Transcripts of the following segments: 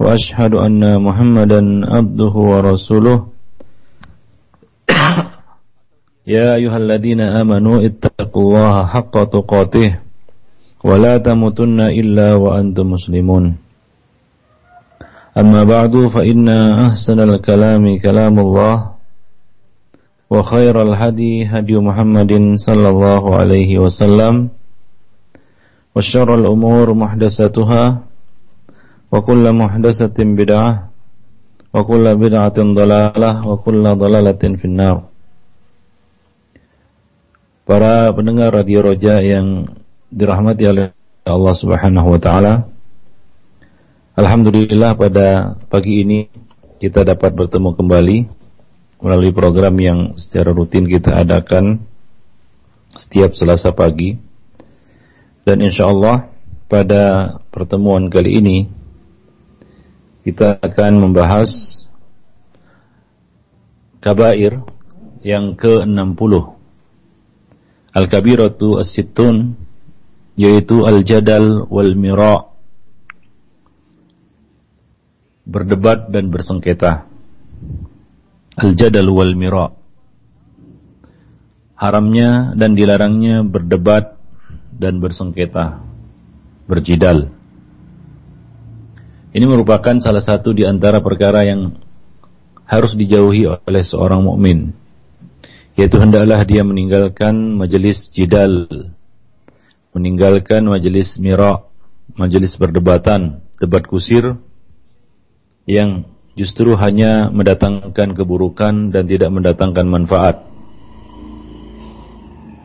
وأشهد أن محمدا عبده ورسوله يا أيها الذين آمنوا اتقوا الله حق تقاته ولا تموتن إلا وأنتم مسلمون أما بعد فإن أحسن الكلام كلام الله وخير الهدي هدي محمد صلى الله عليه وسلم وشر الأمور محدثاتها وكل محدثة بدعة وكل بدعة ضلالة وكل ضلالة في النار Para pendengar Radio Roja yang dirahmati oleh Allah Subhanahu wa taala. Alhamdulillah pada pagi ini kita dapat bertemu kembali melalui program yang secara rutin kita adakan setiap Selasa pagi. Dan insya Allah pada pertemuan kali ini kita akan membahas kabair yang ke-60. Al-kabiratu as-sittun yaitu al-jadal wal mira berdebat dan bersengketa. Al-jadal wal mira haramnya dan dilarangnya berdebat dan bersengketa, berjidal. Ini merupakan salah satu di antara perkara yang harus dijauhi oleh seorang mukmin, yaitu hendaklah dia meninggalkan majelis jidal, meninggalkan majelis mira, majelis perdebatan, debat kusir yang justru hanya mendatangkan keburukan dan tidak mendatangkan manfaat.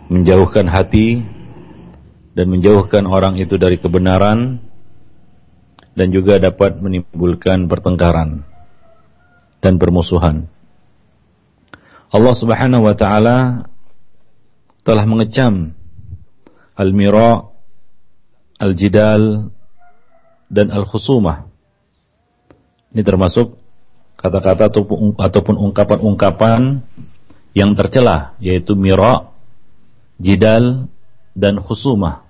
Menjauhkan hati dan menjauhkan orang itu dari kebenaran dan juga dapat menimbulkan pertengkaran dan permusuhan. Allah Subhanahu wa taala telah mengecam al-mira, al-jidal dan al-khusumah. Ini termasuk kata-kata ataupun ungkapan-ungkapan yang tercela yaitu mira, jidal dan khusumah.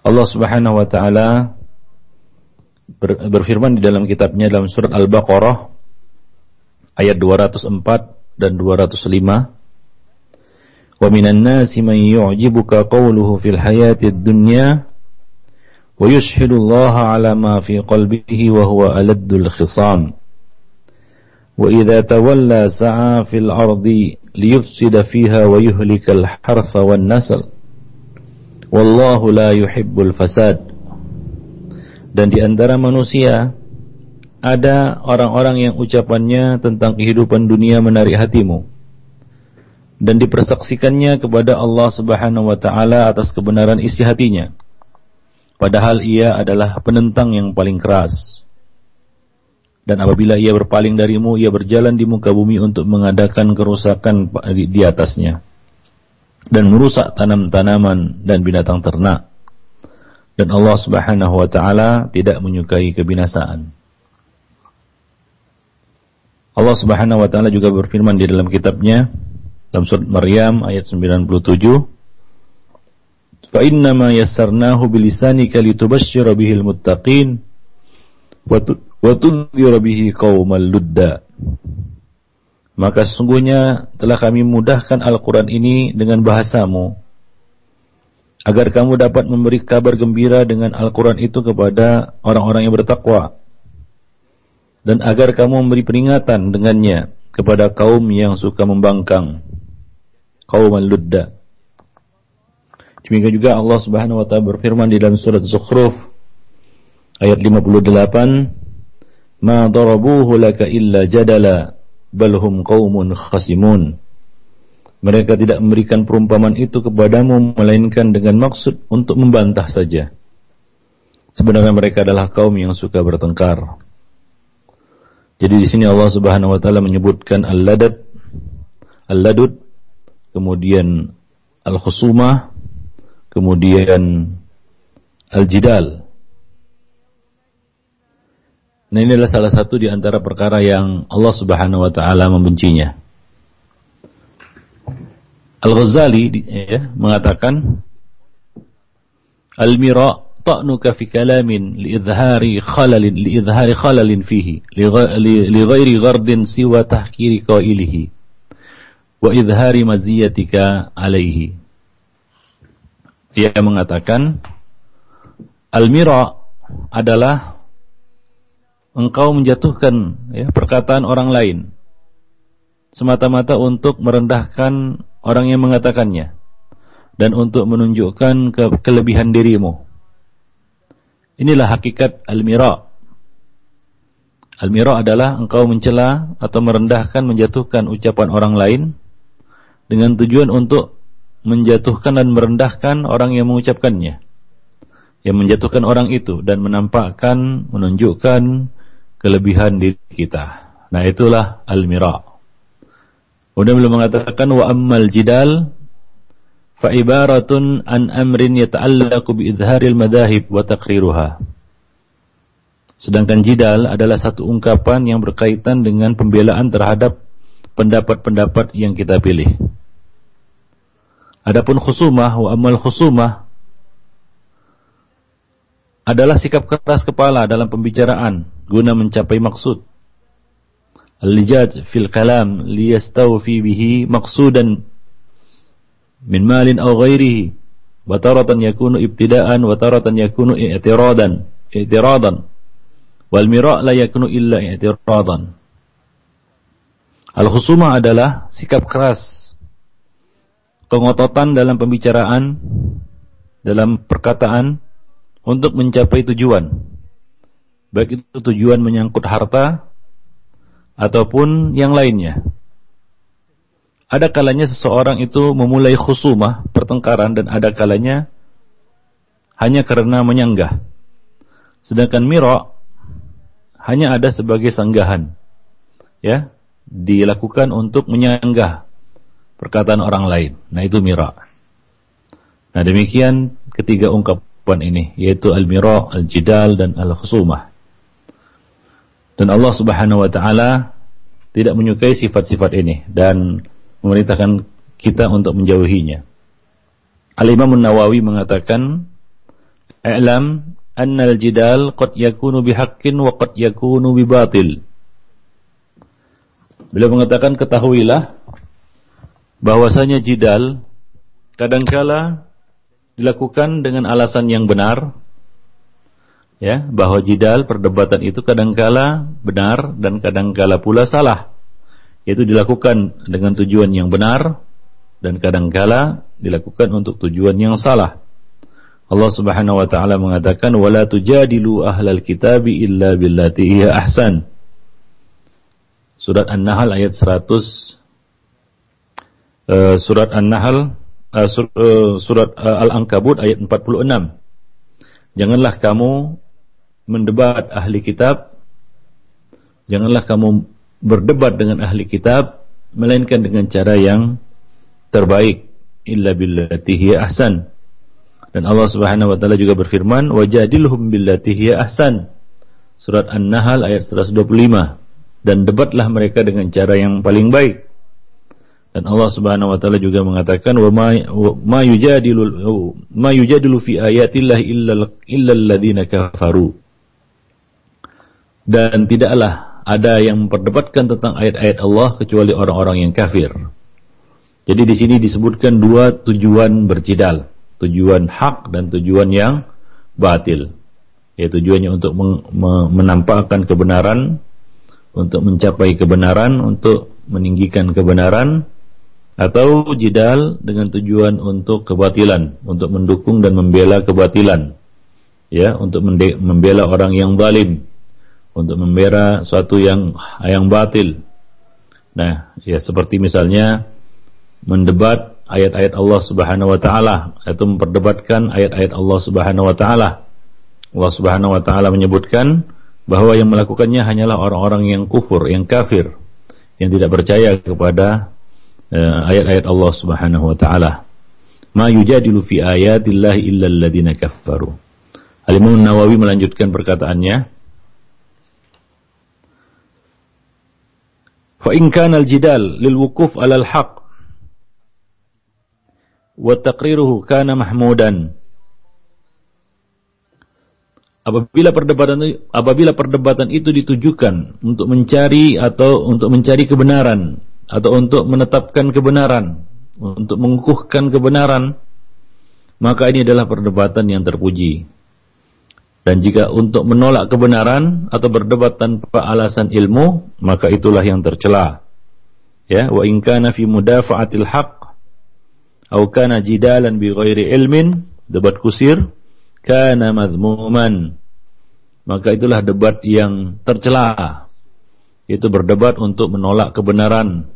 Allah Subhanahu wa taala ber, berfirman di dalam kitabnya dalam surat Al-Baqarah ayat 204 dan 205 Wa minan nasi man yu'jibuka qawluhu fil hayatid dunya wa yushhidu Allah ala ma fi qalbihi wa huwa aladdul khisam. Wa idza tawalla sa'a fil ardi liyufsida fiha wa yuhlikal hartha dan di antara manusia ada orang-orang yang ucapannya tentang kehidupan dunia menarik hatimu dan dipersaksikannya kepada Allah Subhanahu wa taala atas kebenaran isi hatinya. Padahal ia adalah penentang yang paling keras. Dan apabila ia berpaling darimu, ia berjalan di muka bumi untuk mengadakan kerusakan di atasnya dan merusak tanam-tanaman dan binatang ternak dan Allah Subhanahu wa taala tidak menyukai kebinasaan. Allah Subhanahu wa taala juga berfirman di dalam kitabnya dalam surat Maryam ayat 97 Fa inna ma yassarnahu bilisanika litubashshira bihil muttaqin wa tunzira bihi qaumal ludda. Maka sesungguhnya telah kami mudahkan Al-Quran ini dengan bahasamu agar kamu dapat memberi kabar gembira dengan Al-Quran itu kepada orang-orang yang bertakwa. Dan agar kamu memberi peringatan dengannya kepada kaum yang suka membangkang. Kaum al-ludda demikian juga Allah Subhanahu wa taala berfirman di dalam surat Zukhruf ayat 58 ma darabuhu laka illa jadala balhum qaumun khasimun mereka tidak memberikan perumpamaan itu kepadamu melainkan dengan maksud untuk membantah saja. Sebenarnya mereka adalah kaum yang suka bertengkar. Jadi di sini Allah Subhanahu wa taala menyebutkan al-ladad, al-ladud, kemudian al-khusumah, kemudian al-jidal. Nah ini adalah salah satu di antara perkara yang Allah Subhanahu wa taala membencinya. Al-Ghazali ya, mengatakan Al-mira ta'nuka fi kalamin liidhari khalalin liidhari khalalin fihi li ghairi ghardin siwa tahkiri qailihi wa idhari maziyatika alaihi. Ia mengatakan al-mira adalah engkau menjatuhkan ya, perkataan orang lain semata-mata untuk merendahkan orang yang mengatakannya dan untuk menunjukkan ke kelebihan dirimu. Inilah hakikat al-mira. Al-mira adalah engkau mencela atau merendahkan, menjatuhkan ucapan orang lain dengan tujuan untuk menjatuhkan dan merendahkan orang yang mengucapkannya. Yang menjatuhkan orang itu dan menampakkan, menunjukkan kelebihan diri kita. Nah itulah al-mira. Kemudian beliau mengatakan wa ammal jidal fa ibaratun an amrin yata'allaqu bi idharil madahib wa taqriruha. Sedangkan jidal adalah satu ungkapan yang berkaitan dengan pembelaan terhadap pendapat-pendapat yang kita pilih. Adapun khusumah wa amal khusumah adalah sikap keras kepala dalam pembicaraan guna mencapai maksud. Liyastawfi bihi maqsudan min malin aw ghairihi wa taratan yakunu ibtida'an wa taratan yakunu i'tiradan i'tiradan wal mira' la yakunu illa i'tiradan Al-khusumah adalah sikap keras kengototan dalam pembicaraan dalam perkataan untuk mencapai tujuan. Baik itu tujuan menyangkut harta ataupun yang lainnya. Ada kalanya seseorang itu memulai khusumah, pertengkaran dan ada kalanya hanya karena menyanggah. Sedangkan miro hanya ada sebagai sanggahan. Ya, dilakukan untuk menyanggah perkataan orang lain. Nah, itu miro. Nah, demikian ketiga ungkapan ini yaitu al-mira, al-jidal dan al-khusumah. Dan Allah Subhanahu wa taala tidak menyukai sifat-sifat ini dan memerintahkan kita untuk menjauhinya. Al-Imam nawawi mengatakan, "I'lam anna al-jidal qad yakunu bihaqqin wa qad yakunu bibatil." Beliau mengatakan, "Ketahuilah bahwasanya jidal kadangkala dilakukan dengan alasan yang benar ya bahwa jidal perdebatan itu kadangkala benar dan kadangkala pula salah. Yaitu dilakukan dengan tujuan yang benar dan kadangkala dilakukan untuk tujuan yang salah. Allah Subhanahu wa taala mengatakan wala tujadilu ahlal kitabi illa billati hiya ahsan. Surat An-Nahl ayat 100 uh, eh, surat An-Nahl sur, uh, surat Al-Ankabut ayat 46 Janganlah kamu mendebat ahli kitab, janganlah kamu berdebat dengan ahli kitab, melainkan dengan cara yang terbaik. Illa billati hiya ahsan. Dan Allah Subhanahu wa taala juga berfirman, "Wajadilhum billati hiya ahsan." Surat An-Nahl ayat 125. Dan debatlah mereka dengan cara yang paling baik. Dan Allah Subhanahu wa taala juga mengatakan, "Wa ma yujadilu ma yujadilu fi ayatillahi illa illa alladziina kafaru." Dan tidaklah ada yang memperdebatkan tentang ayat-ayat Allah kecuali orang-orang yang kafir. Jadi di sini disebutkan dua tujuan berjidal, tujuan hak dan tujuan yang batil. Ya tujuannya untuk menampakkan kebenaran, untuk mencapai kebenaran, untuk meninggikan kebenaran, atau jidal dengan tujuan untuk kebatilan, untuk mendukung dan membela kebatilan. Ya, untuk membela orang yang zalim untuk membela suatu yang yang batil. Nah, ya seperti misalnya mendebat ayat-ayat Allah Subhanahu wa taala atau memperdebatkan ayat-ayat Allah Subhanahu wa taala. Allah Subhanahu wa taala menyebutkan bahwa yang melakukannya hanyalah orang-orang yang kufur, yang kafir, yang tidak percaya kepada eh, ayat-ayat uh, Allah Subhanahu wa taala. Ma yujadilu fi ayatillahi illa alladziina kafaru. Al-Imam Nawawi melanjutkan perkataannya, Fa in kana al-jidal lil wukuf 'ala al-haq wa taqriruhu kana mahmudan. Apabila perdebatan apabila perdebatan itu ditujukan untuk mencari atau untuk mencari kebenaran atau untuk menetapkan kebenaran untuk mengukuhkan kebenaran maka ini adalah perdebatan yang terpuji dan jika untuk menolak kebenaran atau berdebat tanpa alasan ilmu maka itulah yang tercela. Ya wa in kana fi mudafa'atil haqq atau kana jidalan bi ghairi ilmin debat kusir kana madmuman maka itulah debat yang tercela itu berdebat untuk menolak kebenaran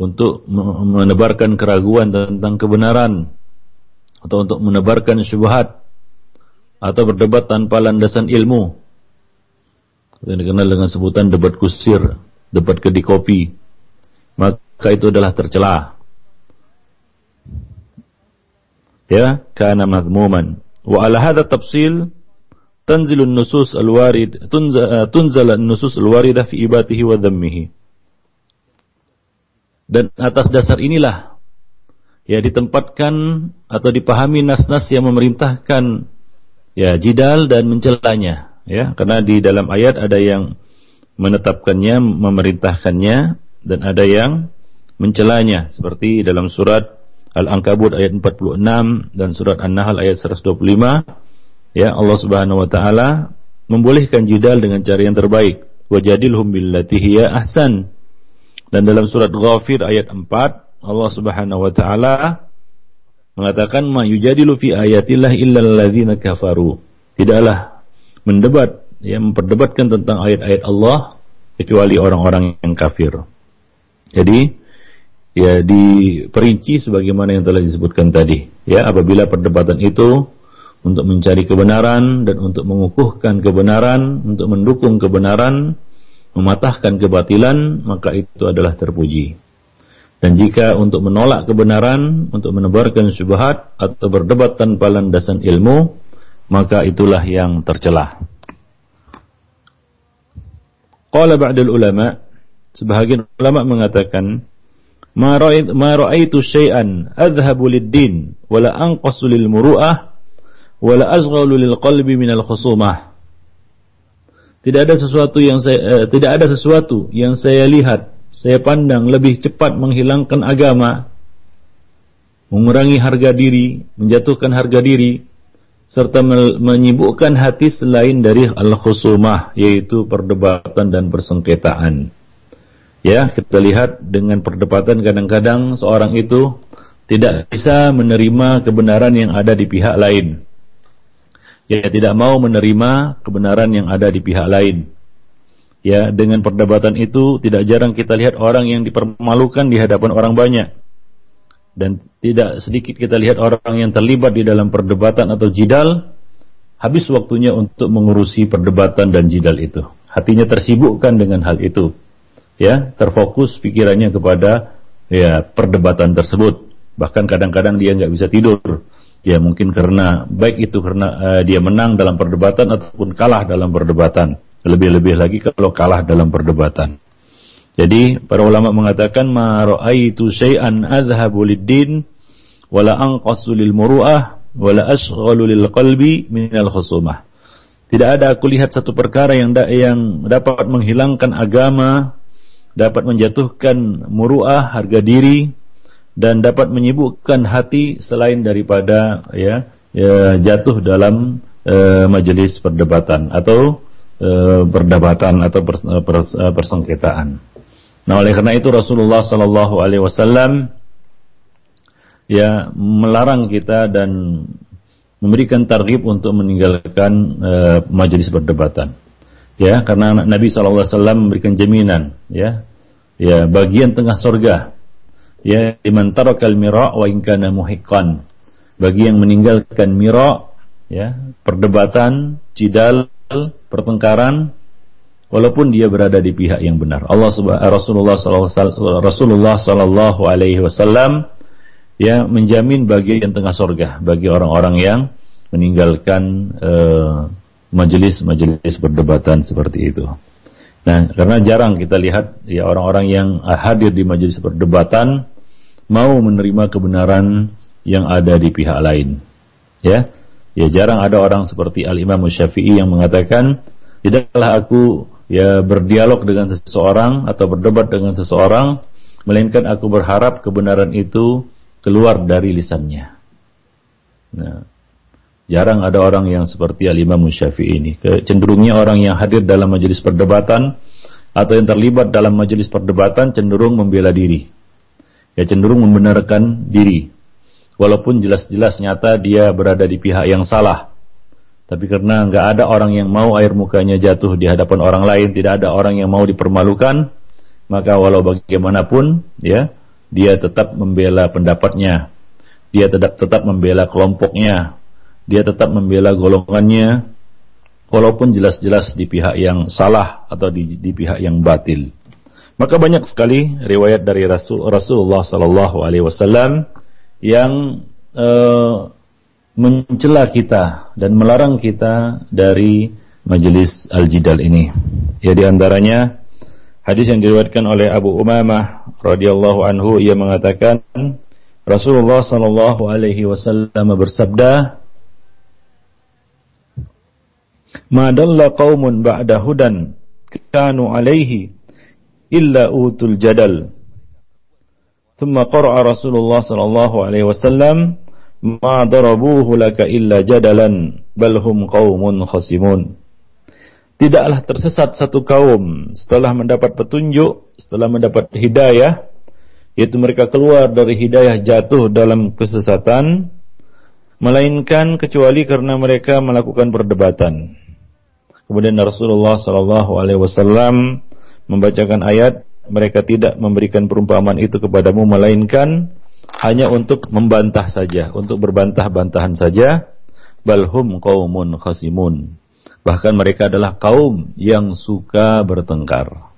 untuk menebarkan keraguan tentang kebenaran atau untuk menebarkan syubhat atau berdebat tanpa landasan ilmu. Yang dikenal dengan sebutan debat kusir debat kedikopi maka itu adalah tercela ya kana madmuman. Wa ala hadha tafsil nusus al-warid tunzal nusus al-waridah fi ibatihi wa dhammihi. Dan atas dasar inilah ya ditempatkan atau dipahami nas-nas yang memerintahkan ya jidal dan mencelanya ya. Karena di dalam ayat ada yang menetapkannya memerintahkannya dan ada yang mencelanya. Seperti dalam surat Al-Ankabut ayat 46 dan surat An-Nahl ayat 125 ya. Allah Subhanahu wa taala membolehkan jidal dengan cara yang terbaik. Wajadilhum billati hiya ahsan. Dan dalam surat Ghafir ayat 4 Allah Subhanahu wa taala mengatakan ma yujadilu fi ayatillah illal ladzina kafaru. Tidaklah mendebat ya memperdebatkan tentang ayat-ayat Allah kecuali orang-orang yang kafir. Jadi ya diperinci sebagaimana yang telah disebutkan tadi. Ya apabila perdebatan itu untuk mencari kebenaran dan untuk mengukuhkan kebenaran untuk mendukung kebenaran mematahkan kebatilan maka itu adalah terpuji dan jika untuk menolak kebenaran untuk menebarkan syubhat atau berdebat tanpa landasan ilmu maka itulah yang tercela qala ba'dul ulama sebahagian ulama mengatakan ma ra'aitu syai'an adhhabu lid-din wala anqasu lil muru'ah wala azghalu lil qalbi minal khusumah. Tidak ada sesuatu yang saya eh, tidak ada sesuatu yang saya lihat saya pandang lebih cepat menghilangkan agama mengurangi harga diri menjatuhkan harga diri serta menyibukkan hati selain dari al-khusumah yaitu perdebatan dan persengketaan Ya, kita lihat dengan perdebatan kadang-kadang seorang itu tidak bisa menerima kebenaran yang ada di pihak lain. Ya, tidak mau menerima kebenaran yang ada di pihak lain. Ya, dengan perdebatan itu tidak jarang kita lihat orang yang dipermalukan di hadapan orang banyak. Dan tidak sedikit kita lihat orang yang terlibat di dalam perdebatan atau jidal habis waktunya untuk mengurusi perdebatan dan jidal itu. Hatinya tersibukkan dengan hal itu ya terfokus pikirannya kepada ya perdebatan tersebut bahkan kadang-kadang dia nggak bisa tidur ya mungkin karena baik itu karena uh, dia menang dalam perdebatan ataupun kalah dalam perdebatan lebih-lebih lagi kalau kalah dalam perdebatan. Jadi para ulama mengatakan ma raaitu syai'an adhhabu lid-din wala anqasu lil muru'ah wala asghalu lil qalbi minal khusumah. Tidak ada aku lihat satu perkara yang da yang dapat menghilangkan agama dapat menjatuhkan muruah harga diri dan dapat menyibukkan hati selain daripada ya, ya jatuh dalam e, majelis perdebatan. Atau e, perdebatan atau pers, pers, persengketaan. Nah, oleh karena itu Rasulullah Sallallahu Alaihi Wasallam ya melarang kita dan memberikan targhib untuk meninggalkan e, majelis perdebatan. Ya karena Nabi SAW memberikan jaminan ya. Ya bagian tengah surga ya iman tarakal mira wa in kana muhiqqan. Bagi yang meninggalkan mira ya perdebatan cidal pertengkaran walaupun dia berada di pihak yang benar. Allah Rasulullah Rasulullah sallallahu alaihi wasallam ya menjamin bagian tengah sorga bagi orang-orang yang meninggalkan uh, majelis-majelis perdebatan seperti itu. Nah, karena jarang kita lihat ya orang-orang yang hadir di majelis perdebatan mau menerima kebenaran yang ada di pihak lain. Ya. Ya jarang ada orang seperti Al-Imam Syafi'i yang mengatakan, "Tidaklah aku ya berdialog dengan seseorang atau berdebat dengan seseorang, melainkan aku berharap kebenaran itu keluar dari lisannya." Nah, Jarang ada orang yang seperti Al-Imam Syafi'i ini. Cenderungnya orang yang hadir dalam majelis perdebatan atau yang terlibat dalam majelis perdebatan cenderung membela diri. Ya cenderung membenarkan diri. Walaupun jelas-jelas nyata dia berada di pihak yang salah. Tapi karena nggak ada orang yang mau air mukanya jatuh di hadapan orang lain, tidak ada orang yang mau dipermalukan, maka walau bagaimanapun, ya, dia tetap membela pendapatnya, dia tetap tetap membela kelompoknya, dia tetap membela golongannya walaupun jelas-jelas di pihak yang salah atau di, di pihak yang batil. Maka banyak sekali riwayat dari Rasul, Rasulullah Sallallahu Alaihi Wasallam yang uh, mencela kita dan melarang kita dari majelis al-jidal ini. Ya di antaranya hadis yang diriwayatkan oleh Abu Umamah radhiyallahu anhu ia mengatakan Rasulullah sallallahu alaihi wasallam bersabda ma dalla qaumun ba'da hudan kanu alaihi illa utul jadal thumma qara'a Rasulullah sallallahu alaihi wasallam ma darabuhu laka illa jadalan bal hum qaumun khasimun Tidaklah tersesat satu kaum setelah mendapat petunjuk, setelah mendapat hidayah, yaitu mereka keluar dari hidayah jatuh dalam kesesatan, melainkan kecuali karena mereka melakukan perdebatan. Kemudian Rasulullah Wasallam membacakan ayat mereka tidak memberikan perumpamaan itu kepadamu melainkan hanya untuk membantah saja, untuk berbantah-bantahan saja. Balhum kaumun khasimun. Bahkan mereka adalah kaum yang suka bertengkar.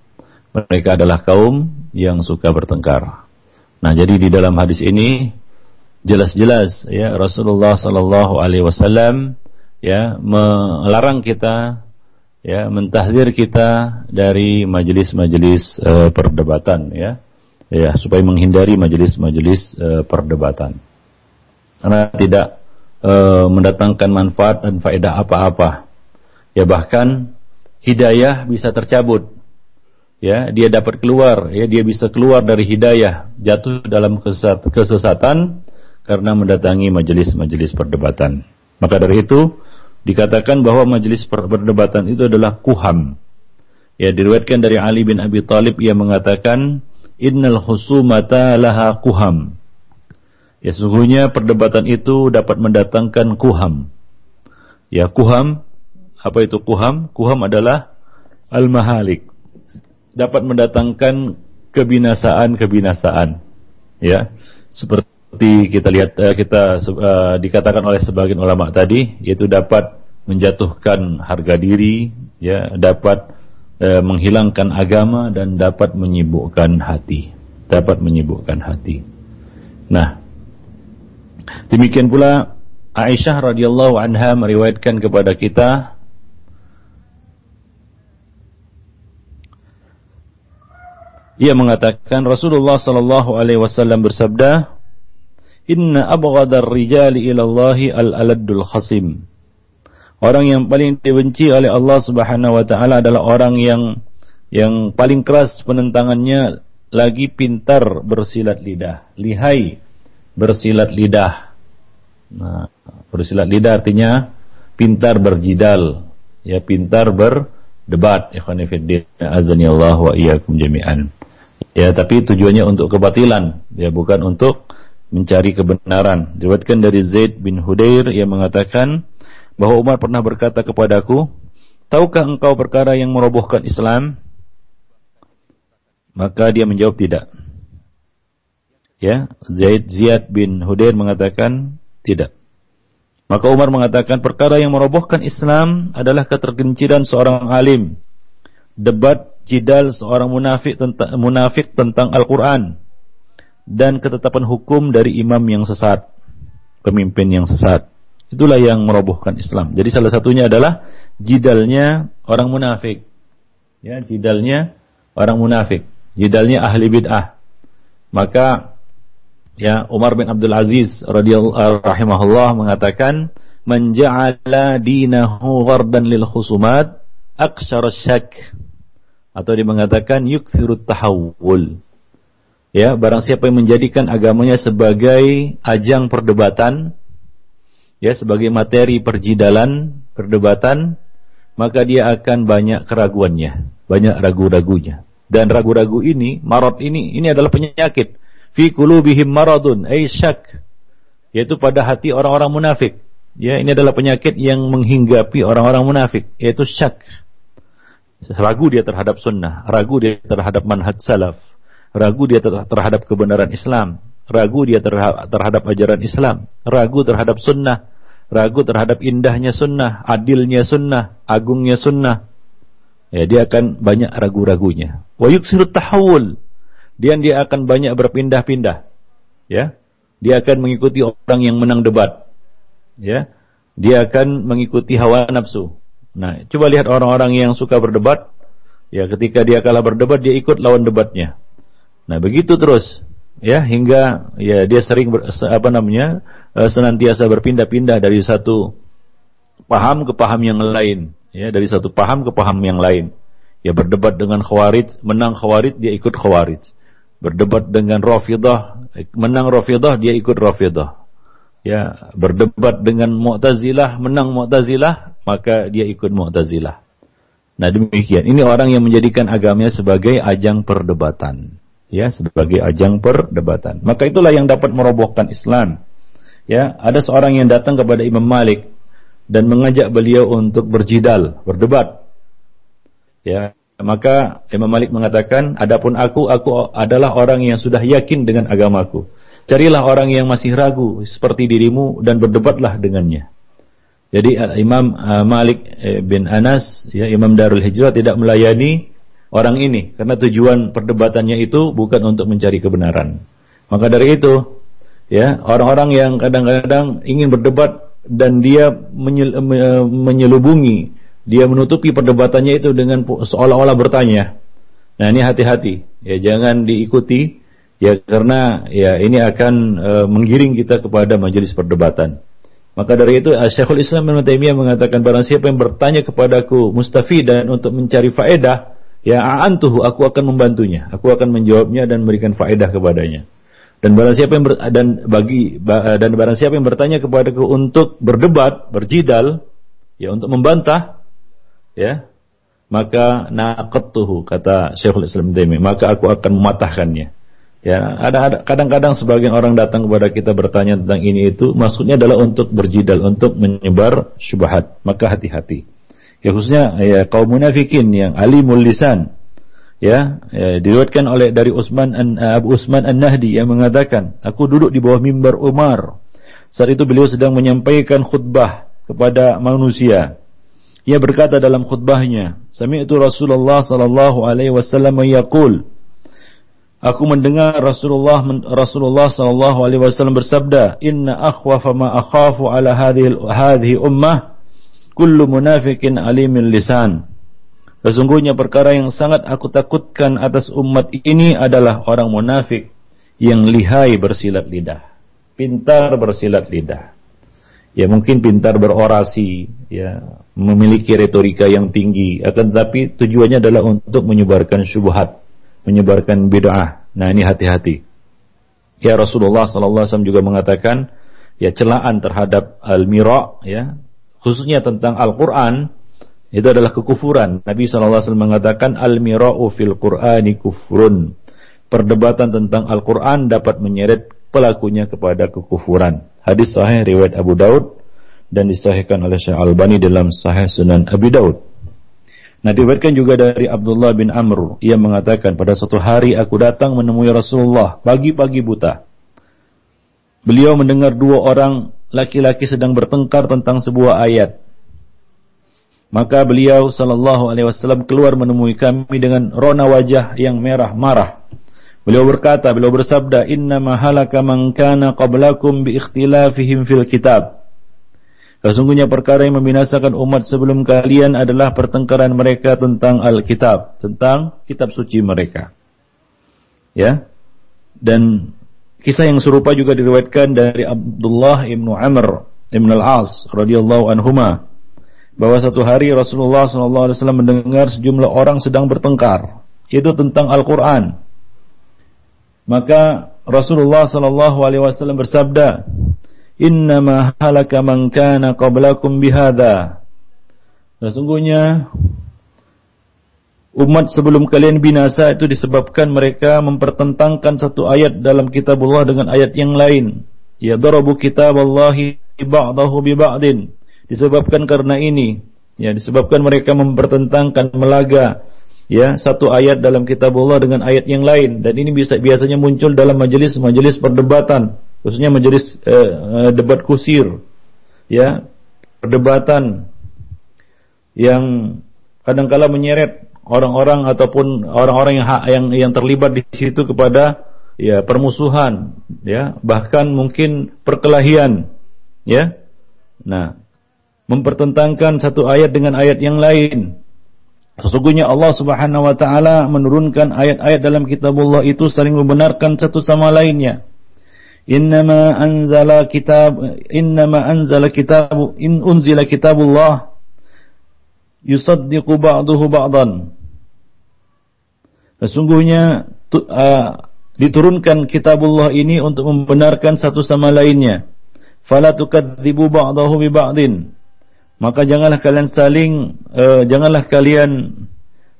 Mereka adalah kaum yang suka bertengkar. Nah, jadi di dalam hadis ini jelas-jelas ya Rasulullah Shallallahu Alaihi Wasallam ya melarang kita ya mentahdir kita dari majelis-majelis e, perdebatan ya. Ya supaya menghindari majelis-majelis e, perdebatan. Karena tidak e, mendatangkan manfaat dan faedah apa-apa. Ya bahkan hidayah bisa tercabut. Ya dia dapat keluar. Ya dia bisa keluar dari hidayah jatuh dalam kesesatan karena mendatangi majelis-majelis perdebatan. Maka dari itu dikatakan bahwa majelis perdebatan itu adalah kuham. Ya diriwayatkan dari Ali bin Abi Thalib ia mengatakan innal husumata laha kuham. Ya sesungguhnya perdebatan itu dapat mendatangkan kuham. Ya kuham apa itu kuham? Kuham adalah al-mahalik. Dapat mendatangkan kebinasaan-kebinasaan. Ya. Seperti seperti kita lihat uh, kita uh, dikatakan oleh sebagian ulama tadi yaitu dapat menjatuhkan harga diri ya dapat uh, menghilangkan agama dan dapat menyibukkan hati. Dapat menyibukkan hati. Nah demikian pula Aisyah radhiyallahu anha meriwayatkan kepada kita ia mengatakan Rasulullah sallallahu alaihi wasallam bersabda Inna abghadar rijali ilallahi al-aladdul khasim. Orang yang paling dibenci oleh Allah Subhanahu wa taala adalah orang yang yang paling keras penentangannya lagi pintar bersilat lidah, lihai bersilat lidah. Nah, bersilat lidah artinya pintar berjidal, ya pintar berdebat. Ikhwan fillah, azani Allah wa iyyakum jami'an. Ya, tapi tujuannya untuk kebatilan, ya bukan untuk mencari kebenaran. Diriwayatkan dari Zaid bin Hudair yang mengatakan bahwa Umar pernah berkata kepadaku, "Tahukah engkau perkara yang merobohkan Islam?" Maka dia menjawab tidak. Ya, Zaid Ziyad bin Hudair mengatakan tidak. Maka Umar mengatakan perkara yang merobohkan Islam adalah ketergenciran seorang alim debat jidal seorang munafik tentang munafik tentang Al-Qur'an dan ketetapan hukum dari imam yang sesat, pemimpin yang sesat. Itulah yang merobohkan Islam. Jadi salah satunya adalah jidalnya orang munafik. Ya, jidalnya orang munafik. Jidalnya ahli bid'ah. Maka ya Umar bin Abdul Aziz radhiyallahu rahimahullah mengatakan menja'ala dinahu ghardan lil khusumat aksyara syak atau dia mengatakan yuksirut tahawul ya barang siapa yang menjadikan agamanya sebagai ajang perdebatan ya sebagai materi perjidalan perdebatan maka dia akan banyak keraguannya banyak ragu-ragunya. Dan ragu-ragu ini marot ini ini adalah penyakit. Fi qulubihim maradun ay syak. Yaitu pada hati orang-orang munafik. Ya ini adalah penyakit yang menghinggapi orang-orang munafik yaitu syak. Ragu dia terhadap sunnah ragu dia terhadap manhaj salaf ragu dia terhadap kebenaran Islam ragu dia terhadap ajaran Islam ragu terhadap sunnah ragu terhadap indahnya sunnah, adilnya sunnah, agungnya sunnah, ya dia akan banyak ragu-ragunya. Wa yuksiru tahawul. Dia dia akan banyak berpindah-pindah. Ya. Dia akan mengikuti orang yang menang debat. Ya. Dia akan mengikuti hawa nafsu. Nah, coba lihat orang-orang yang suka berdebat, ya ketika dia kalah berdebat dia ikut lawan debatnya. Nah, begitu terus ya hingga ya dia sering ber, apa namanya uh, senantiasa berpindah-pindah dari satu paham ke paham yang lain, ya dari satu paham ke paham yang lain. Ya berdebat dengan Khawarij, menang Khawarij dia ikut Khawarij. Berdebat dengan Rafidah, menang Rafidah dia ikut Rafidah. Ya, berdebat dengan Mu'tazilah, menang Mu'tazilah, maka dia ikut Mu'tazilah. Nah, demikian. Ini orang yang menjadikan agamanya sebagai ajang perdebatan. Ya, sebagai ajang perdebatan. Maka itulah yang dapat merobohkan Islam ya ada seorang yang datang kepada Imam Malik dan mengajak beliau untuk berjidal, berdebat. Ya, maka Imam Malik mengatakan, "Adapun aku, aku adalah orang yang sudah yakin dengan agamaku. Carilah orang yang masih ragu seperti dirimu dan berdebatlah dengannya." Jadi Imam uh, Malik eh, bin Anas, ya Imam Darul Hijrah tidak melayani orang ini. Karena tujuan perdebatannya itu bukan untuk mencari kebenaran. Maka dari itu ya orang-orang yang kadang-kadang ingin berdebat dan dia menyel, menyelubungi dia menutupi perdebatannya itu dengan seolah-olah bertanya. Nah ini hati-hati. Ya jangan diikuti ya karena ya ini akan uh, menggiring kita kepada majelis perdebatan. Maka dari itu Syekhul Islam Ibnu Taimiyah mengatakan barang siapa yang bertanya kepadaku dan untuk mencari faedah ya aantuhu aku akan membantunya aku akan menjawabnya dan memberikan faedah kepadanya dan barang siapa yang ber, dan bagi dan barang siapa yang bertanya kepadaku untuk berdebat, berjidal, ya untuk membantah, ya, maka naqattuhu kata Syekhul Islam Demi, maka aku akan mematahkannya. Ya, ada kadang-kadang sebagian orang datang kepada kita bertanya tentang ini itu, maksudnya adalah untuk berjidal, untuk menyebar syubhat. Maka hati-hati. Ya khususnya ya kaum munafikin yang alimul lisan, ya, ya diriwayatkan oleh dari Utsman an, Abu Utsman An-Nahdi yang mengatakan, aku duduk di bawah mimbar Umar. Saat itu beliau sedang menyampaikan khutbah kepada manusia. Ia berkata dalam khutbahnya, Sami'tu Rasulullah sallallahu alaihi wasallam yaqul Aku mendengar Rasulullah Rasulullah sallallahu alaihi wasallam bersabda, "Inna akhwafa ma akhafu ala hadhihi hadhihi ummah kullu munafiqin alimin lisan." Sesungguhnya perkara yang sangat aku takutkan atas umat ini adalah orang munafik yang lihai bersilat lidah, pintar bersilat lidah. Ya mungkin pintar berorasi, ya memiliki retorika yang tinggi, akan tetapi tujuannya adalah untuk menyebarkan syubhat, menyebarkan bid'ah. Nah ini hati-hati. Ya Rasulullah sallallahu alaihi wasallam juga mengatakan ya celaan terhadap al-mira ya khususnya tentang Al-Qur'an itu adalah kekufuran. Nabi SAW mengatakan al-mira'u fil Qur'ani kufrun. Perdebatan tentang Al-Quran dapat menyeret pelakunya kepada kekufuran. Hadis sahih riwayat Abu Daud dan disahihkan oleh Syekh Albani dalam Sahih Sunan Abi Daud. Nah diriwayatkan juga dari Abdullah bin Amr ia mengatakan pada suatu hari aku datang menemui Rasulullah pagi-pagi buta. Beliau mendengar dua orang laki-laki sedang bertengkar tentang sebuah ayat. Maka beliau sallallahu alaihi wasallam keluar menemui kami dengan rona wajah yang merah marah. Beliau berkata, beliau bersabda, "Inna ma halaka man kana qablakum bi ikhtilafihim fil kitab." Sesungguhnya perkara yang membinasakan umat sebelum kalian adalah pertengkaran mereka tentang Alkitab, tentang kitab suci mereka. Ya. Dan kisah yang serupa juga diriwayatkan dari Abdullah ibnu Amr ibn al-As radhiyallahu anhuma. Bahwa satu hari Rasulullah SAW mendengar sejumlah orang sedang bertengkar, itu tentang Al-Quran. Maka Rasulullah SAW bersabda, innama halaka man bihadza sesungguhnya umat sebelum kalian binasa itu disebabkan mereka mempertentangkan satu ayat dalam kitabullah dengan ayat yang lain. Ya darabu kitaballahi ba'dahu bi ba'din. Disebabkan karena ini. Ya disebabkan mereka mempertentangkan melaga. Ya satu ayat dalam kitabullah dengan ayat yang lain. Dan ini bisa biasanya muncul dalam majelis-majelis perdebatan. Khususnya majelis eh, eh, debat kusir. Ya perdebatan yang kadangkala menyeret orang-orang ataupun orang-orang yang yang yang terlibat di situ kepada ya permusuhan ya bahkan mungkin perkelahian ya nah mempertentangkan satu ayat dengan ayat yang lain Sesungguhnya Allah Subhanahu wa taala menurunkan ayat-ayat dalam kitabullah itu saling membenarkan satu sama lainnya. Innama anzala kitab innama anzala kitab in unzila kitabullah yusaddiqu ba'dahu ba'dan. Sesungguhnya uh, diturunkan kitabullah ini untuk membenarkan satu sama lainnya. Fala tukadzibu ba'dahu bi ba'din. Maka janganlah kalian saling uh, janganlah kalian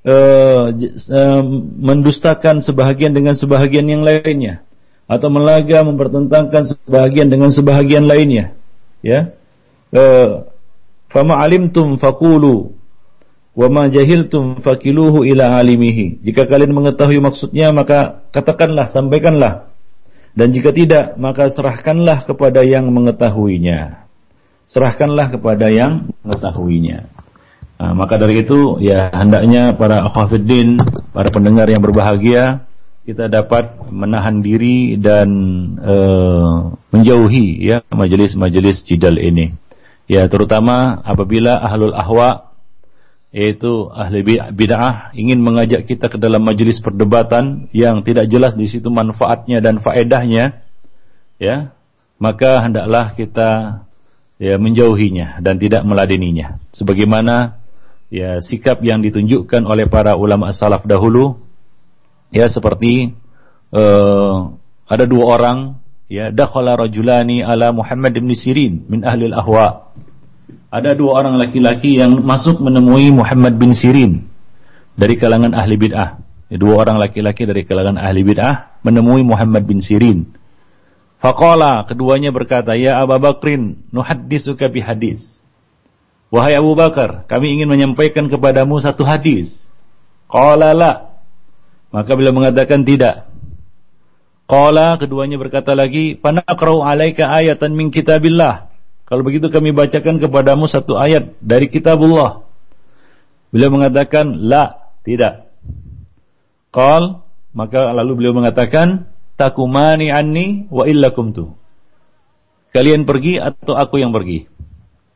uh, uh, mendustakan sebahagian dengan sebahagian yang lainnya atau melaga mempertentangkan sebahagian dengan sebahagian lainnya ya eh, fama alimtum faqulu wa ma jahiltum fakiluhu ila alimihi. Jika kalian mengetahui maksudnya maka katakanlah sampaikanlah. Dan jika tidak maka serahkanlah kepada yang mengetahuinya. Serahkanlah kepada yang mengetahuinya. Nah, maka dari itu ya hendaknya para akhafiddin para pendengar yang berbahagia kita dapat menahan diri dan uh, menjauhi ya majelis-majelis jidal ini. Ya terutama apabila ahlul ahwa yaitu ahli bid'ah ingin mengajak kita ke dalam majelis perdebatan yang tidak jelas di situ manfaatnya dan faedahnya ya maka hendaklah kita ya menjauhinya dan tidak meladeninya. Sebagaimana ya sikap yang ditunjukkan oleh para ulama salaf dahulu ya seperti uh, ada dua orang ya dakhala rajulani ala Muhammad bin Sirin min ahli al-ahwa ada dua orang laki-laki yang masuk menemui Muhammad bin Sirin dari kalangan ahli bid'ah. Dua orang laki-laki dari kalangan ahli bid'ah menemui Muhammad bin Sirin. Faqala keduanya berkata ya Abu Bakrin nuhaddisuka bi hadis. Wahai Abu Bakar kami ingin menyampaikan kepadamu satu hadis. Qala la. Maka beliau mengatakan tidak. Qala keduanya berkata lagi, "Panaqra'u 'alaika ayatan min kitabillah." Kalau begitu kami bacakan kepadamu satu ayat dari kitabullah. Beliau mengatakan, "La, tidak." Qal, maka lalu beliau mengatakan, "Takumani anni wa illa kumtu." Kalian pergi atau aku yang pergi?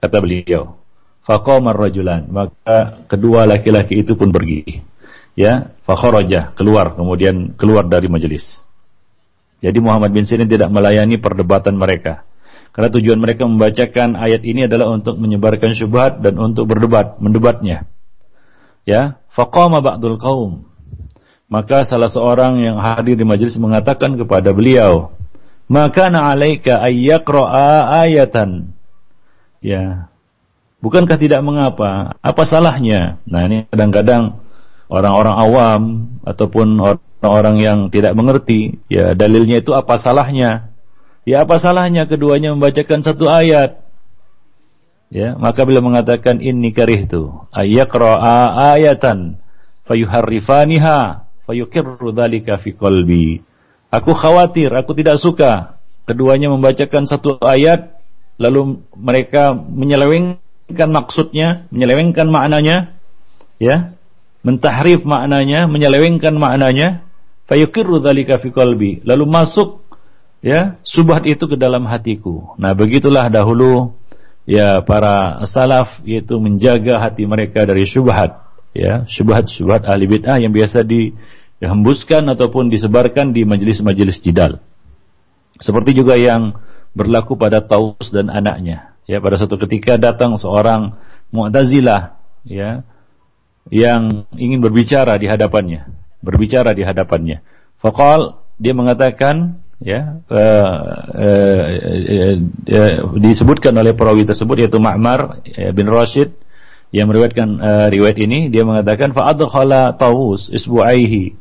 Kata beliau. Faqamar rajulan, maka kedua laki-laki itu pun pergi ya fakharaja keluar kemudian keluar dari majelis. Jadi Muhammad bin Sirin tidak melayani perdebatan mereka. Karena tujuan mereka membacakan ayat ini adalah untuk menyebarkan syubhat dan untuk berdebat, mendebatnya. Ya, faqama ba'dul qaum. Maka salah seorang yang hadir di majelis mengatakan kepada beliau, "Maka na 'alaika ayyaqra'a ayatan." Ya. Bukankah tidak mengapa? Apa salahnya? Nah, ini kadang-kadang orang-orang awam ataupun orang-orang yang tidak mengerti, ya dalilnya itu apa salahnya? Ya apa salahnya keduanya membacakan satu ayat? Ya, maka bila mengatakan ini karihtu ayyaqra'a ayatan fayuharrifaniha fayukirru dzalika fi qalbi. Aku khawatir, aku tidak suka keduanya membacakan satu ayat lalu mereka menyeleweng menyelewengkan maksudnya, menyelewengkan maknanya, ya, mentahrif maknanya, menyelewengkan maknanya, fayuqirru fi qalbi. Lalu masuk ya subhat itu ke dalam hatiku. Nah, begitulah dahulu ya para salaf yaitu menjaga hati mereka dari syubhat, ya, syubhat-syubhat ahli bid'ah yang biasa dihembuskan ataupun disebarkan di majelis-majelis jidal. Seperti juga yang berlaku pada Taus dan anaknya. Ya, pada suatu ketika datang seorang Mu'tazilah ya yang ingin berbicara di hadapannya, berbicara di hadapannya. Fakal dia mengatakan ya uh, uh, uh, uh, disebutkan oleh perawi tersebut yaitu Ma'mar bin Rashid yang meriwayatkan uh, riwayat ini. Dia mengatakan fa adkhala Tawus isbu'aihi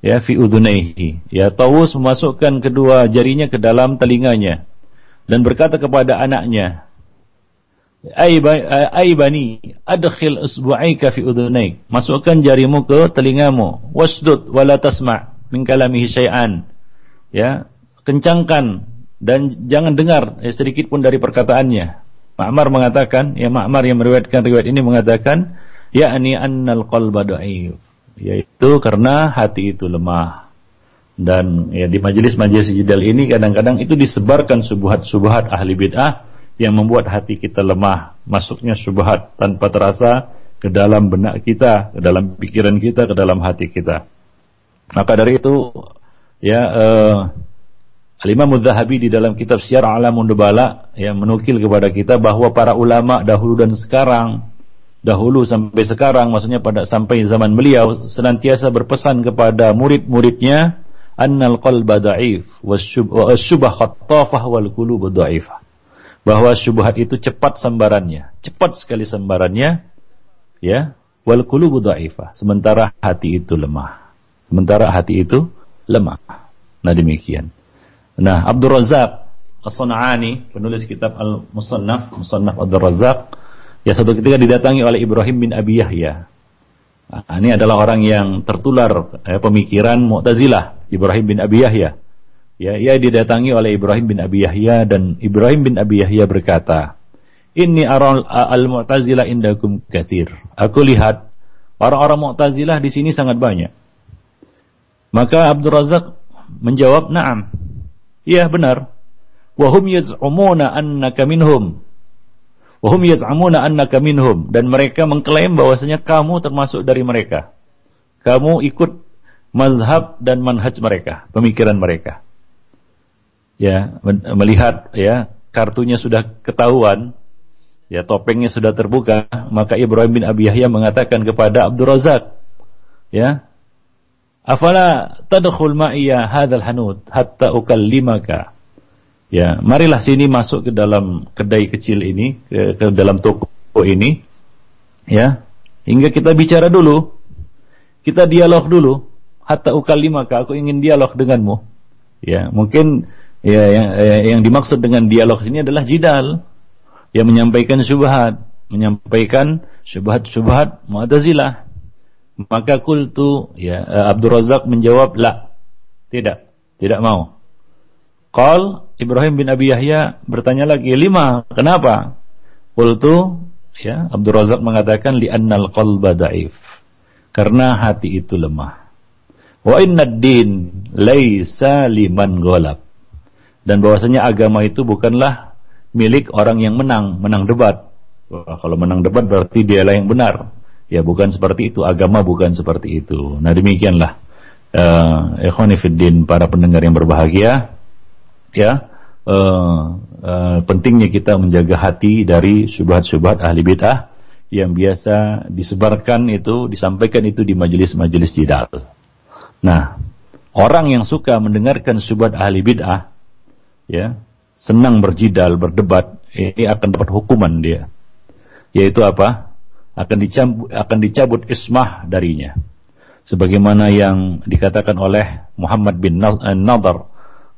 ya fi udunaihi. Ya Tawus memasukkan kedua jarinya ke dalam telinganya dan berkata kepada anaknya Ai bani adkhil usbu'aika fi udunaik. Masukkan jarimu ke telingamu. Wasdud wala tasma' min kalamihi syai'an. Ya kencangkan dan jangan dengar eh, sedikit pun dari perkataannya. Ma'mar mengatakan ya Ma'mar yang meriwayatkan riwayat ini mengatakan yakni annal qalba da'if. Yaitu karena hati itu lemah. Dan ya di majelis-majelis jidal ini kadang-kadang itu disebarkan subuhat-subuhat ahli bid'ah yang membuat hati kita lemah, masuknya subuhat tanpa terasa ke dalam benak kita, ke dalam pikiran kita, ke dalam hati kita. Maka dari itu ya uh, Al-Imam di dalam kitab Syiar Alamun Dubala ya menukil kepada kita bahwa para ulama dahulu dan sekarang dahulu sampai sekarang maksudnya pada sampai zaman beliau senantiasa berpesan kepada murid-muridnya annal qalba da'if wasyubah khattafah wal qulub dha'ifah. Bahwa syubhat itu cepat sambarannya, cepat sekali sambarannya ya, wal qulub dha'ifah. Sementara hati itu lemah. Sementara hati itu lemah. Nah demikian. Nah, Abdul Razak As-San'ani, penulis kitab Al-Musannaf, Musannaf Abdul Razak, ya satu ketika didatangi oleh Ibrahim bin Abi Yahya. Nah, ini adalah orang yang tertular eh, pemikiran Mu'tazilah, Ibrahim bin Abi Yahya. Ya, ia didatangi oleh Ibrahim bin Abi Yahya dan Ibrahim bin Abi Yahya berkata, "Inni aral al-Mu'tazilah indakum katsir." Aku lihat orang-orang Mu'tazilah di sini sangat banyak. Maka Abdul Razak menjawab, "Na'am." Iya, benar. Wa hum yaz'umuna annaka minhum. Wahum yaz'amuna annaka minhum dan mereka mengklaim bahwasanya kamu termasuk dari mereka. Kamu ikut mazhab dan manhaj mereka, pemikiran mereka. Ya, melihat ya kartunya sudah ketahuan, ya topengnya sudah terbuka, maka Ibrahim bin Abi Yahya mengatakan kepada Abdul Razak, ya, "Afala tadkhul ma'iyya hadzal hanud hatta ukallimaka?" Ya, marilah sini masuk ke dalam kedai kecil ini, ke, ke dalam toko ini, ya, hingga kita bicara dulu, kita dialog dulu, hatta lima aku ingin dialog denganmu. Ya, mungkin ya yang, ya, yang dimaksud dengan dialog ini adalah jidal, yang menyampaikan syubhat, menyampaikan syubhat-syubhat Mu'tazilah. Maka kultu ya Abdul Razak menjawab la. Tidak, tidak mau. Qal Ibrahim bin Abi Yahya bertanya lagi, lima, kenapa? Qultu, ya, Abdul Razak mengatakan, li'annal qalba da'if. Karena hati itu lemah. Wa inna din laisa liman golab. Dan bahwasanya agama itu bukanlah milik orang yang menang, menang debat. Wah, kalau menang debat berarti dialah yang benar. Ya bukan seperti itu, agama bukan seperti itu. Nah demikianlah. Uh, Ikhwanifiddin para pendengar yang berbahagia ya uh, uh, pentingnya kita menjaga hati dari syubhat-syubhat ahli bid'ah yang biasa disebarkan itu disampaikan itu di majelis-majelis jidal. Nah, orang yang suka mendengarkan syubhat ahli bid'ah ya, senang berjidal, berdebat, ini akan dapat hukuman dia. Yaitu apa? Akan dicabut, akan dicabut ismah darinya. Sebagaimana yang dikatakan oleh Muhammad bin Nadar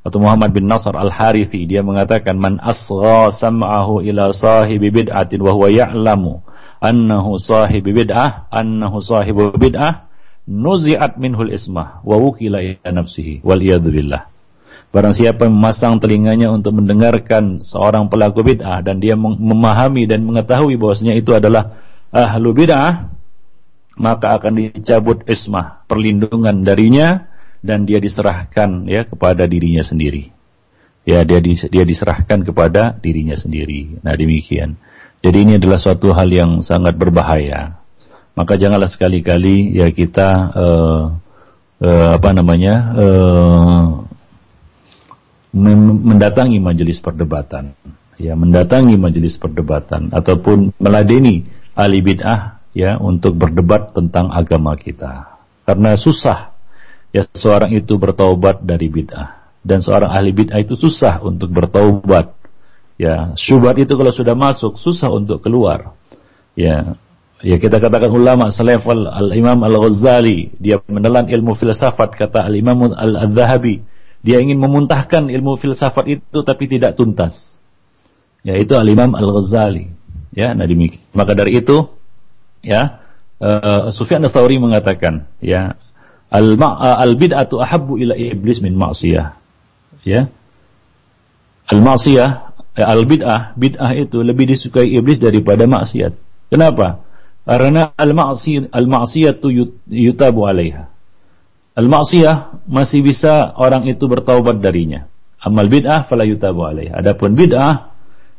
atau Muhammad bin Nasr al-Harithi dia mengatakan man asgha sam'ahu ila sahibi bid'atin wa huwa ya'lamu annahu sahibi bid'ah annahu sahibu bid'ah nuzi'at minhul ismah wa wukila ila nafsihi wal billah Barang siapa memasang telinganya untuk mendengarkan seorang pelaku bid'ah dan dia memahami dan mengetahui bahwasanya itu adalah ahlu bid'ah, maka akan dicabut ismah, perlindungan darinya dan dia diserahkan ya kepada dirinya sendiri. Ya, dia dia diserahkan kepada dirinya sendiri. Nah, demikian. Jadi ini adalah suatu hal yang sangat berbahaya. Maka janganlah sekali-kali ya kita uh, uh, apa namanya uh, mendatangi majelis perdebatan, ya mendatangi majelis perdebatan ataupun meladeni ahli bid'ah ya untuk berdebat tentang agama kita. Karena susah ya seorang itu bertaubat dari bid'ah dan seorang ahli bid'ah itu susah untuk bertaubat. Ya, syubhat itu kalau sudah masuk susah untuk keluar. Ya, ya kita katakan ulama selevel Al-Imam Al-Ghazali, dia menelan ilmu filsafat kata Al-Imam Al-Zahabi dia ingin memuntahkan ilmu filsafat itu tapi tidak tuntas. Yaitu Al-Imam Al-Ghazali. Ya, nah demikian. Maka dari itu, ya, uh, Sufyan Ats-Tsauri mengatakan, ya, al-bid'atu ahabbu ila iblis min ma'siyah. Ya. Al-ma'siyah, eh, al-bid'ah, bid'ah itu lebih disukai iblis daripada maksiat. Kenapa? Karena al-ma'siyah al-ma'siyatu yutabu 'alaiha. Al-ma'siyah masih bisa orang itu bertaubat darinya. Amal bid'ah fala yutabu alaih. Adapun bid'ah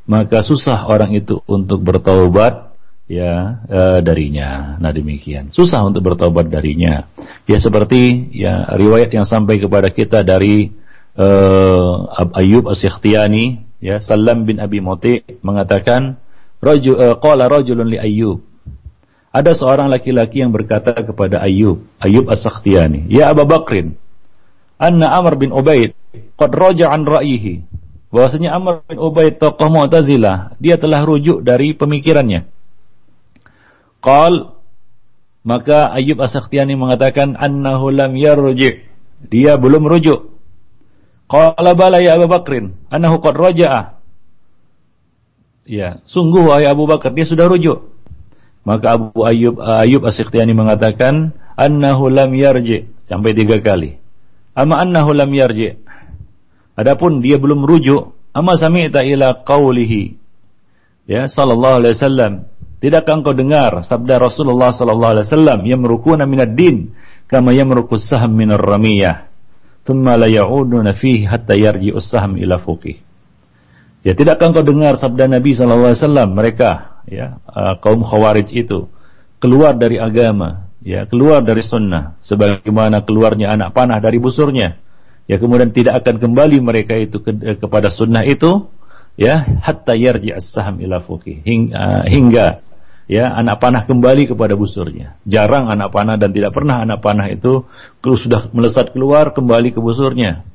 maka susah orang itu untuk bertaubat ya e, darinya. Nah demikian. Susah untuk bertaubat darinya. Ya seperti ya riwayat yang sampai kepada kita dari e, Ayyub As-Sikhtiyani ya Salam bin Abi Muti mengatakan rajul e, qala rajulun li Ayyub ada seorang laki-laki yang berkata kepada Ayub, Ayub As-Sakhtiyani, "Ya Abu Bakrin, anna Amr bin Ubaid qad raja an ra'yihi." Bahwasanya Amr bin Ubaid tokoh Mu'tazilah, dia telah rujuk dari pemikirannya. Qal maka Ayub As-Sakhtiyani mengatakan annahu lam yarji. Dia belum rujuk. Qala bala ya Abu Bakrin, annahu qad raja'a. Ya, sungguh wahai Abu Bakar, dia sudah rujuk. Maka Abu Ayyub Ayyub As-Sikhtiyani mengatakan annahu lam yarji sampai tiga kali. Ama annahu lam yarji. Adapun dia belum rujuk, ama sami'ta ila qawlihi. Ya, sallallahu alaihi wasallam. Tidakkah engkau dengar sabda Rasulullah sallallahu alaihi wasallam yang merukuna minad din kama yamruku sahm minar ramiyah. Thumma la ya'uduna fihi hatta yarji'us sahm ila fuqih. Ya, tidakkah engkau dengar sabda Nabi sallallahu alaihi wasallam mereka ya uh, kaum khawarij itu keluar dari agama ya keluar dari sunnah sebagaimana keluarnya anak panah dari busurnya ya kemudian tidak akan kembali mereka itu ke, eh, kepada sunnah itu ya hatta yarji as-saham ila hingga, uh, hingga ya anak panah kembali kepada busurnya. Jarang anak panah dan tidak pernah anak panah itu kalau sudah melesat keluar kembali ke busurnya.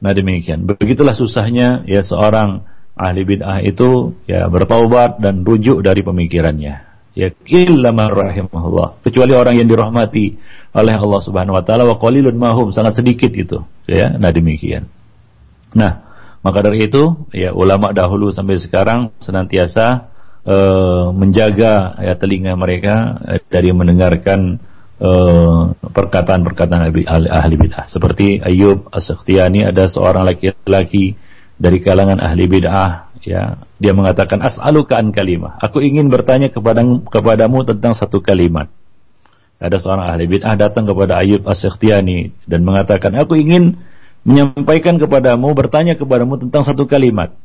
Nah demikian. Begitulah susahnya ya seorang ahli bid'ah itu ya bertaubat dan rujuk dari pemikirannya. Ya illa rahimahullah. Kecuali orang yang dirahmati oleh Allah Subhanahu wa taala wa qalilun mahum, sangat sedikit itu, ya. Nah demikian. Nah, maka dari itu ya ulama dahulu sampai sekarang senantiasa uh, menjaga ya telinga mereka uh, dari mendengarkan perkataan-perkataan uh, ahli, ahli bid'ah seperti Ayub As-Sakhtiyani ada seorang laki-laki dari kalangan ahli bid'ah ya dia mengatakan as'aluka an kalimah. Aku ingin bertanya kepada kepadamu tentang satu kalimat. Ada seorang ahli bid'ah datang kepada Ayub As-Sikhtiyani dan mengatakan aku ingin menyampaikan kepadamu bertanya kepadamu tentang satu kalimat.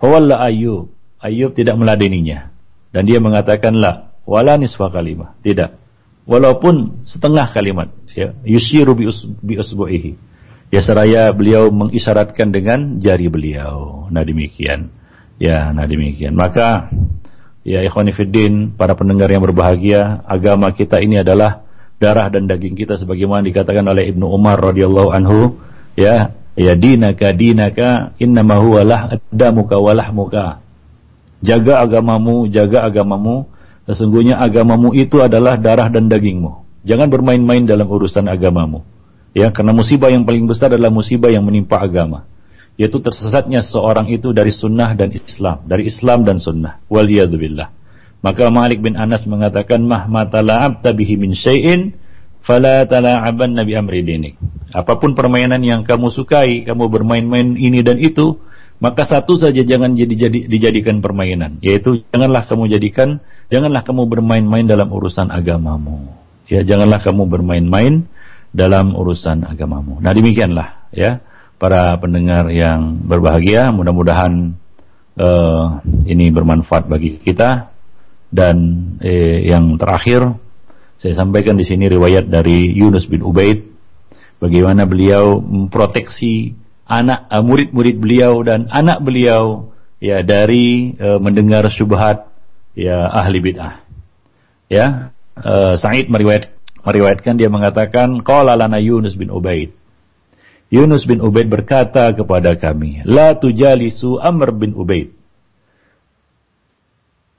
Fawalla Ayub. Ayub tidak meladeninya. Dan dia mengatakan la wala nisfa kalimah. Tidak. Walaupun setengah kalimat ya yusyiru bi usbu'ihi Ya seraya beliau mengisyaratkan dengan jari beliau. Nah demikian. Ya, nah demikian. Maka ya ikhwanifiddin, para pendengar yang berbahagia, agama kita ini adalah darah dan daging kita sebagaimana dikatakan oleh Ibnu Umar radhiyallahu anhu, ya, ya dinaka dinaka innama huwa lahdamuka wa lahmuka. Jaga agamamu, jaga agamamu. Sesungguhnya agamamu itu adalah darah dan dagingmu. Jangan bermain-main dalam urusan agamamu. Ya, karena musibah yang paling besar adalah musibah yang menimpa agama. Yaitu tersesatnya seorang itu dari sunnah dan Islam. Dari Islam dan sunnah. Waliyadzubillah. Maka Malik bin Anas mengatakan, Mahma tala'abta bihi min syai'in, fala tala'aban nabi amri dinik. Apa pun permainan yang kamu sukai, kamu bermain-main ini dan itu, maka satu saja jangan jadi, jadi dijadikan permainan, yaitu janganlah kamu jadikan, janganlah kamu bermain-main dalam urusan agamamu. Ya, janganlah kamu bermain-main dalam urusan agamamu. Nah, demikianlah ya para pendengar yang berbahagia, mudah-mudahan uh, ini bermanfaat bagi kita dan eh, yang terakhir saya sampaikan di sini riwayat dari Yunus bin Ubaid bagaimana beliau memproteksi anak uh, murid-murid beliau dan anak beliau ya dari uh, mendengar syubhat ya ahli bid'ah. Ya, uh, Sa'id meriwayat, meriwayatkan dia mengatakan qala lana Yunus bin Ubaid. Yunus bin Ubaid berkata kepada kami, la tujalisu Amr bin Ubaid.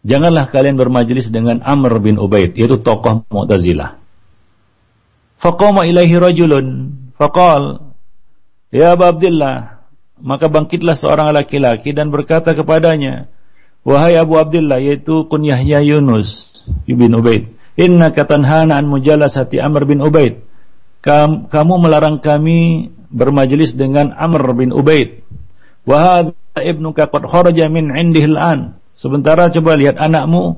Janganlah kalian bermajelis dengan Amr bin Ubaid, yaitu tokoh Mu'tazilah. Faqama ilaihi rajulun, faqal, Ya Abu Abdullah, maka bangkitlah seorang laki-laki dan berkata kepadanya, Wahai Abu Abdullah, yaitu kunyahnya Yunus bin Ubaid, Inna katanhana an mujalasati Amr bin Ubaid. Kamu melarang kami bermajelis dengan Amr bin Ubaid. Wahad ibnuka qad kharaja min indihil an. Sementara coba lihat anakmu,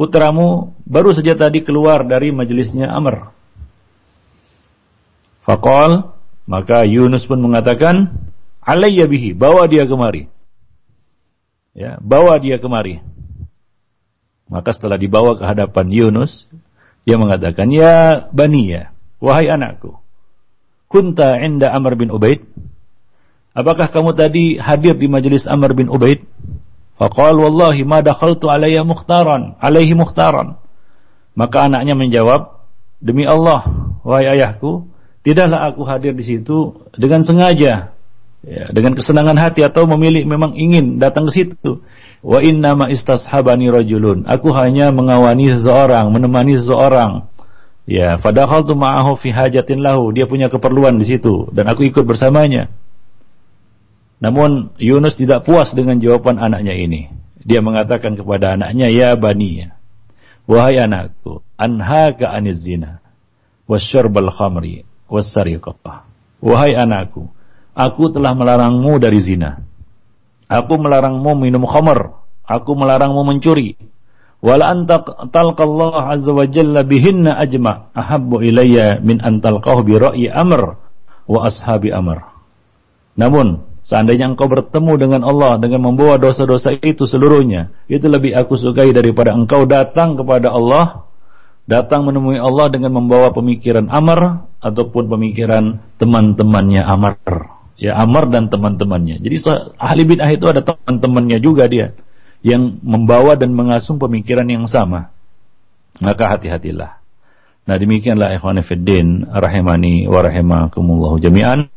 putramu baru saja tadi keluar dari majelisnya Amr. Fakol, maka Yunus pun mengatakan, alayya bihi, bawa dia kemari. Ya, bawa dia kemari. Maka setelah dibawa ke hadapan Yunus, dia mengatakan, ya bani ya, wahai anakku, kunta inda Amr bin Ubaid? Apakah kamu tadi hadir di majelis Amr bin Ubaid? Faqal wallahi ma dakhaltu alayya mukhtaran, alaihi mukhtaran. Maka anaknya menjawab, demi Allah, wahai ayahku, tidaklah aku hadir di situ dengan sengaja, ya, dengan kesenangan hati atau memilih memang ingin datang ke situ. Wa inna ma istashabani rajulun. Aku hanya mengawani seseorang, menemani seseorang. Ya, fadakhaltu ma'ahu fi hajatin lahu. Dia punya keperluan di situ dan aku ikut bersamanya. Namun Yunus tidak puas dengan jawaban anaknya ini. Dia mengatakan kepada anaknya, "Ya bani, wahai anakku, anhaka aniz zina wasyarbal khamri wassariqah." Wahai anakku, aku telah melarangmu dari zina. Aku melarangmu minum khamr, aku melarangmu mencuri. Wala anta talqallah azza wa jalla bihinna ajma ahabbu ilayya min an bi ra'yi amr wa ashabi amr. Namun Seandainya engkau bertemu dengan Allah dengan membawa dosa-dosa itu seluruhnya, itu lebih aku sukai daripada engkau datang kepada Allah, datang menemui Allah dengan membawa pemikiran Amr ataupun pemikiran teman-temannya Amr. Ya Amr dan teman-temannya. Jadi ahli bid'ah itu ada teman-temannya juga dia yang membawa dan mengasung pemikiran yang sama. Maka hati-hatilah. Nah demikianlah ikhwan fiddin rahimani wa rahimakumullah jami'an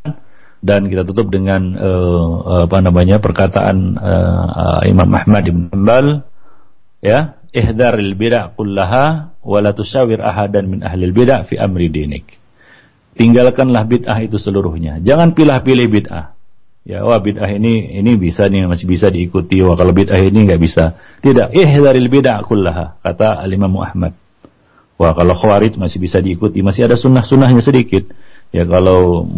dan kita tutup dengan uh, apa namanya perkataan uh, Imam Ahmad bin Hanbal ya ihdaril bid'ah kullaha wa la tusawir ahadan min ahli bid'ah fi amri dinik tinggalkanlah bid'ah itu seluruhnya jangan pilih-pilih bid'ah ya wah bid'ah ini ini bisa nih masih bisa diikuti wah kalau bid'ah ini nggak bisa tidak ihdaril bid'ah kullaha kata Al Imam wah kalau khawarij masih bisa diikuti masih ada sunnah-sunnahnya sedikit Ya kalau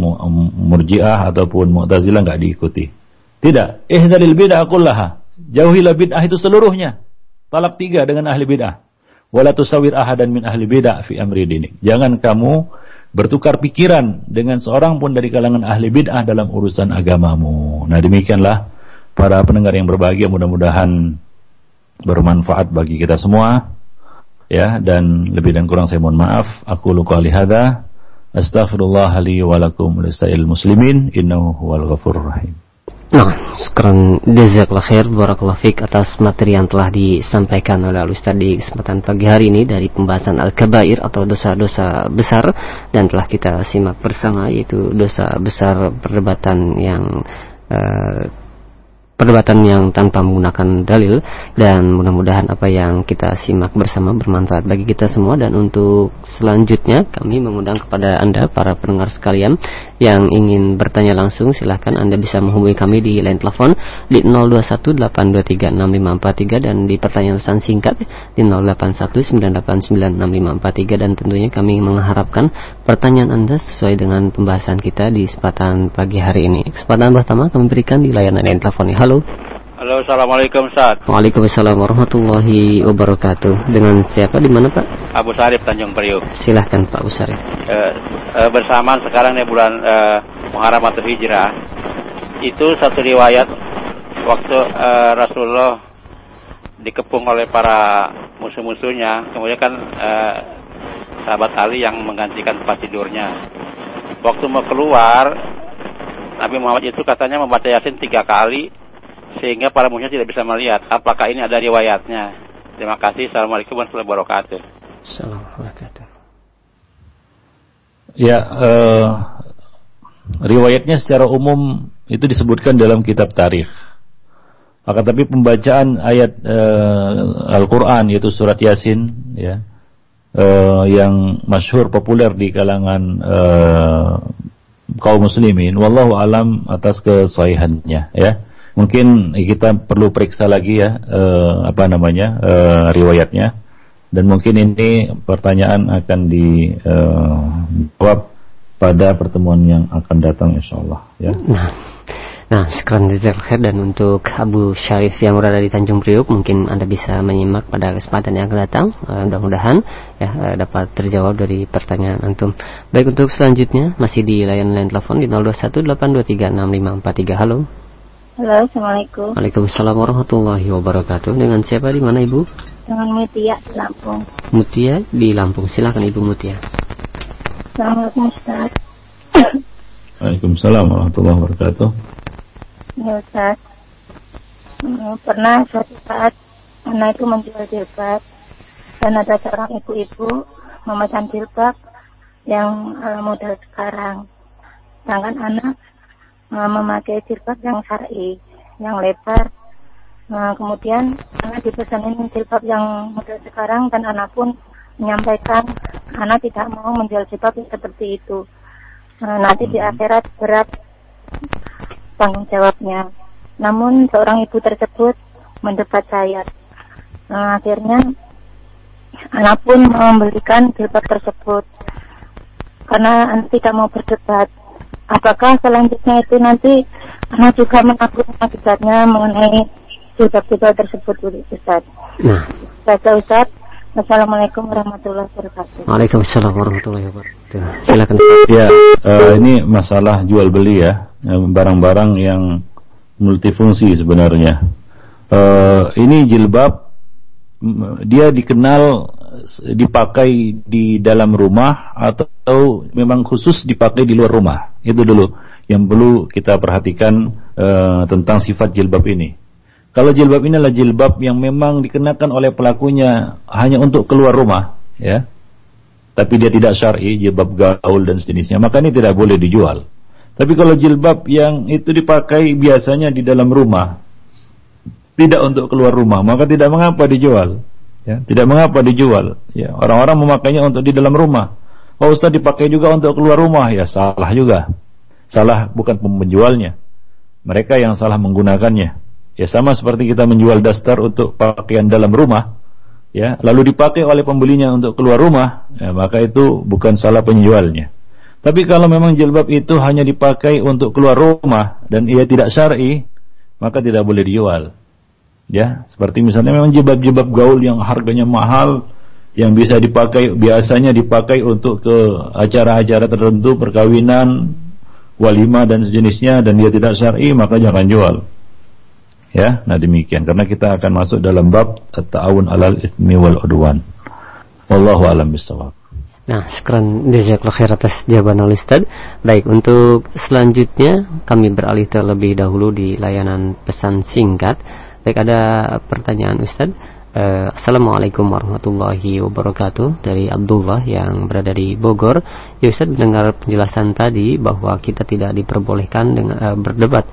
murjiah ataupun mu'tazilah nggak diikuti. Tidak. Ihdalil bid'ah kullaha. Jauhilah bid'ah itu seluruhnya. Talak tiga dengan ahli bid'ah. Wala tusawir ahadan min ahli bid'ah fi amri dini. Jangan kamu bertukar pikiran dengan seorang pun dari kalangan ahli bid'ah dalam urusan agamamu. Nah demikianlah para pendengar yang berbahagia mudah-mudahan bermanfaat bagi kita semua. Ya dan lebih dan kurang saya mohon maaf. Aku luka lihada. Astaghfirullah li wa lakum lisa'il muslimin innahu huwal ghafurur rahim. Nah, sekarang jazakallah khair barakallahu fik atas materi yang telah disampaikan oleh Ustaz di kesempatan pagi hari ini dari pembahasan al-kabair atau dosa-dosa besar dan telah kita simak bersama yaitu dosa besar perdebatan yang uh, perdebatan yang tanpa menggunakan dalil dan mudah-mudahan apa yang kita simak bersama bermanfaat bagi kita semua dan untuk selanjutnya kami mengundang kepada Anda para pendengar sekalian yang ingin bertanya langsung silahkan Anda bisa menghubungi kami di line telepon di 0218236543 dan di pertanyaan pesan singkat di 0819896543 dan tentunya kami mengharapkan pertanyaan Anda sesuai dengan pembahasan kita di kesempatan pagi hari ini. Kesempatan pertama kami berikan di layanan line telepon. Halo. Halo, assalamualaikum Ustaz. Waalaikumsalam warahmatullahi wabarakatuh. Dengan siapa di mana Pak? Abu Sarif Tanjung Priuk. Silahkan Pak Usari. Eh, eh, bersamaan sekarang nih bulan eh, Muharram atau Hijrah. Itu satu riwayat waktu eh, Rasulullah dikepung oleh para musuh-musuhnya. Kemudian kan eh, sahabat Ali yang menggantikan tempat tidurnya. Waktu mau keluar, Nabi Muhammad itu katanya membaca Yasin tiga kali sehingga para musuh tidak bisa melihat. Apakah ini ada riwayatnya? Terima kasih. Assalamualaikum warahmatullahi wabarakatuh. Assalamualaikum. Ya, eh, riwayatnya secara umum itu disebutkan dalam kitab tarikh. Akan tapi pembacaan ayat eh, Al-Quran yaitu surat Yasin, ya, eh, yang masyhur populer di kalangan eh, kaum muslimin, wallahu alam atas kesahihannya, ya mungkin kita perlu periksa lagi ya uh, apa namanya uh, riwayatnya dan mungkin ini pertanyaan akan dijawab uh, pada pertemuan yang akan datang insyaallah ya. Nah, nah sekarang khair dan untuk Abu Syarif yang berada di Tanjung Priuk mungkin Anda bisa menyimak pada kesempatan yang akan datang. Uh, mudah-mudahan ya dapat terjawab dari pertanyaan antum. Baik untuk selanjutnya masih di layanan telepon di 0218236543. Halo. Halo, Assalamualaikum. Waalaikumsalam warahmatullahi wabarakatuh. Dengan siapa di mana Ibu? Dengan Mutia di Lampung. Mutia di Lampung. Silakan Ibu Mutia. Assalamualaikum Ustaz. Waalaikumsalam warahmatullahi wabarakatuh. Ya Ustaz. Hmm, Pernah suatu saat anak itu menjual jilbab dan ada seorang ibu-ibu memesan jilbab yang ala model sekarang. Sedangkan anak memakai jilbab yang syar'i, yang lebar. Nah, kemudian anak dipesanin jilbab yang model sekarang dan anak pun menyampaikan anak tidak mau menjual jilbab seperti itu. Nah, nanti di akhirat berat tanggung jawabnya. Namun seorang ibu tersebut mendebat saya. Nah, akhirnya anak pun membelikan jilbab tersebut karena anak tidak mau berdebat apakah selanjutnya itu nanti anak juga menanggung akibatnya mengenai jilbab-jilbab tersebut Ustaz. Nah. Baca Ustaz. Assalamualaikum warahmatullahi wabarakatuh. Waalaikumsalam warahmatullahi wabarakatuh. Silakan. Ya, uh, ini masalah jual beli ya, barang-barang yang multifungsi sebenarnya. Uh, ini jilbab dia dikenal dipakai di dalam rumah atau memang khusus dipakai di luar rumah. Itu dulu yang perlu kita perhatikan uh, tentang sifat jilbab ini. Kalau jilbab ini adalah jilbab yang memang dikenakan oleh pelakunya hanya untuk keluar rumah, ya. Tapi dia tidak syar'i, jilbab gaul dan sejenisnya, maka ini tidak boleh dijual. Tapi kalau jilbab yang itu dipakai biasanya di dalam rumah, tidak untuk keluar rumah, maka tidak mengapa dijual. Ya, tidak mengapa dijual. Ya, orang-orang memakainya untuk di dalam rumah. Oh Ustaz dipakai juga untuk keluar rumah, ya salah juga. Salah bukan penjualnya. Mereka yang salah menggunakannya. Ya sama seperti kita menjual daster untuk pakaian dalam rumah, ya lalu dipakai oleh pembelinya untuk keluar rumah, ya, maka itu bukan salah penjualnya. Tapi kalau memang jilbab itu hanya dipakai untuk keluar rumah dan ia tidak syar'i, maka tidak boleh dijual. Ya, seperti misalnya memang jilbab-jilbab gaul yang harganya mahal yang bisa dipakai biasanya dipakai untuk ke acara-acara tertentu perkawinan, walima dan sejenisnya dan dia tidak syar'i maka jangan jual. Ya, nah demikian karena kita akan masuk dalam bab at-ta'awun 'alal ismi wal udwan. Wallahu alam bisawab. Nah, sekarang jazakallahu khair atas jawaban al Ustaz. Baik, untuk selanjutnya kami beralih terlebih dahulu di layanan pesan singkat Baik ada pertanyaan Ustaz. Uh, Assalamualaikum warahmatullahi wabarakatuh dari Abdullah yang berada di Bogor. Ya Ustaz mendengar penjelasan tadi bahwa kita tidak diperbolehkan dengan uh, berdebat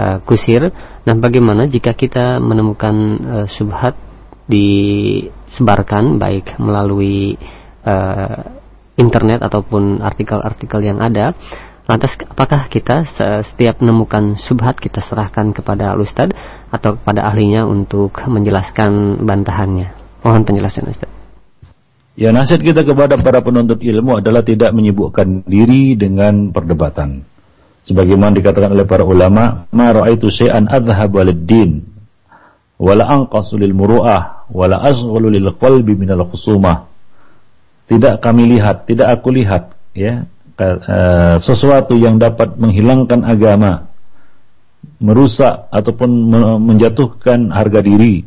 uh, kusir. Nah, bagaimana jika kita menemukan uh, subhat disebarkan baik melalui uh, internet ataupun artikel-artikel yang ada Lantas apakah kita setiap menemukan subhat kita serahkan kepada Ustaz atau kepada ahlinya untuk menjelaskan bantahannya? Mohon penjelasan Ustaz. Ya nasihat kita kepada para penuntut ilmu adalah tidak menyibukkan diri dengan perdebatan. Sebagaimana dikatakan oleh para ulama, ma ra'aitu syai'an adhhab walid-din wala anqasu muru'ah wala azghalu lil qalbi minal khusumah. Tidak kami lihat, tidak aku lihat ya, sesuatu yang dapat menghilangkan agama, merusak ataupun menjatuhkan harga diri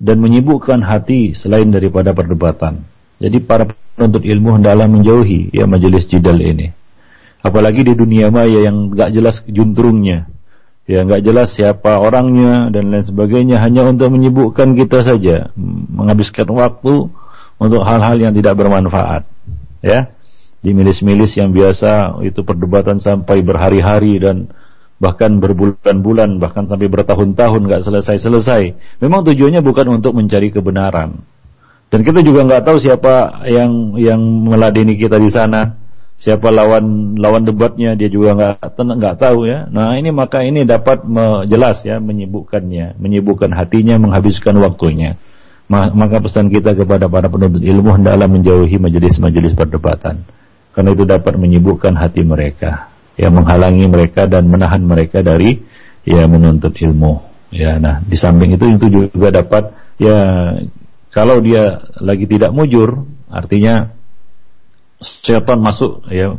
dan menyibukkan hati selain daripada perdebatan. Jadi para penuntut ilmu hendaklah menjauhi ya majelis jidal ini. Apalagi di dunia maya yang gak jelas juntrungnya. Ya gak jelas siapa orangnya dan lain sebagainya hanya untuk menyibukkan kita saja, menghabiskan waktu untuk hal-hal yang tidak bermanfaat. Ya di milis-milis yang biasa itu perdebatan sampai berhari-hari dan bahkan berbulan-bulan bahkan sampai bertahun-tahun nggak selesai-selesai. Memang tujuannya bukan untuk mencari kebenaran. Dan kita juga nggak tahu siapa yang yang meladeni kita di sana, siapa lawan lawan debatnya dia juga nggak nggak tahu ya. Nah ini maka ini dapat jelas ya menyibukkannya, menyibukkan hatinya, menghabiskan waktunya. Maka pesan kita kepada para penuntut ilmu hendaklah menjauhi majelis-majelis perdebatan karena itu dapat menyibukkan hati mereka. Ya menghalangi mereka dan menahan mereka dari ya menuntut ilmu. Ya nah di samping itu itu juga dapat ya kalau dia lagi tidak mujur artinya setan masuk ya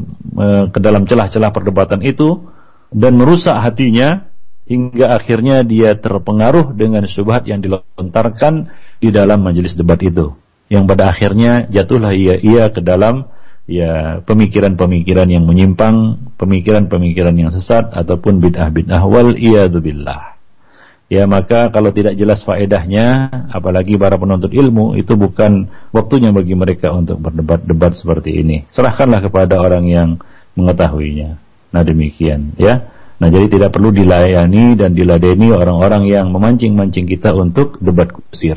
ke dalam celah-celah perdebatan itu dan merusak hatinya hingga akhirnya dia terpengaruh dengan syubhat yang dilontarkan di dalam majelis debat itu. Yang pada akhirnya jatuhlah ia ia ke dalam ya pemikiran-pemikiran yang menyimpang, pemikiran-pemikiran yang sesat ataupun bid'ah-bid'ah wal billah. Ya maka kalau tidak jelas faedahnya, apalagi para penuntut ilmu itu bukan waktunya bagi mereka untuk berdebat-debat seperti ini. Serahkanlah kepada orang yang mengetahuinya. Nah demikian ya. Nah jadi tidak perlu dilayani dan diladeni orang-orang yang memancing-mancing kita untuk debat kusir.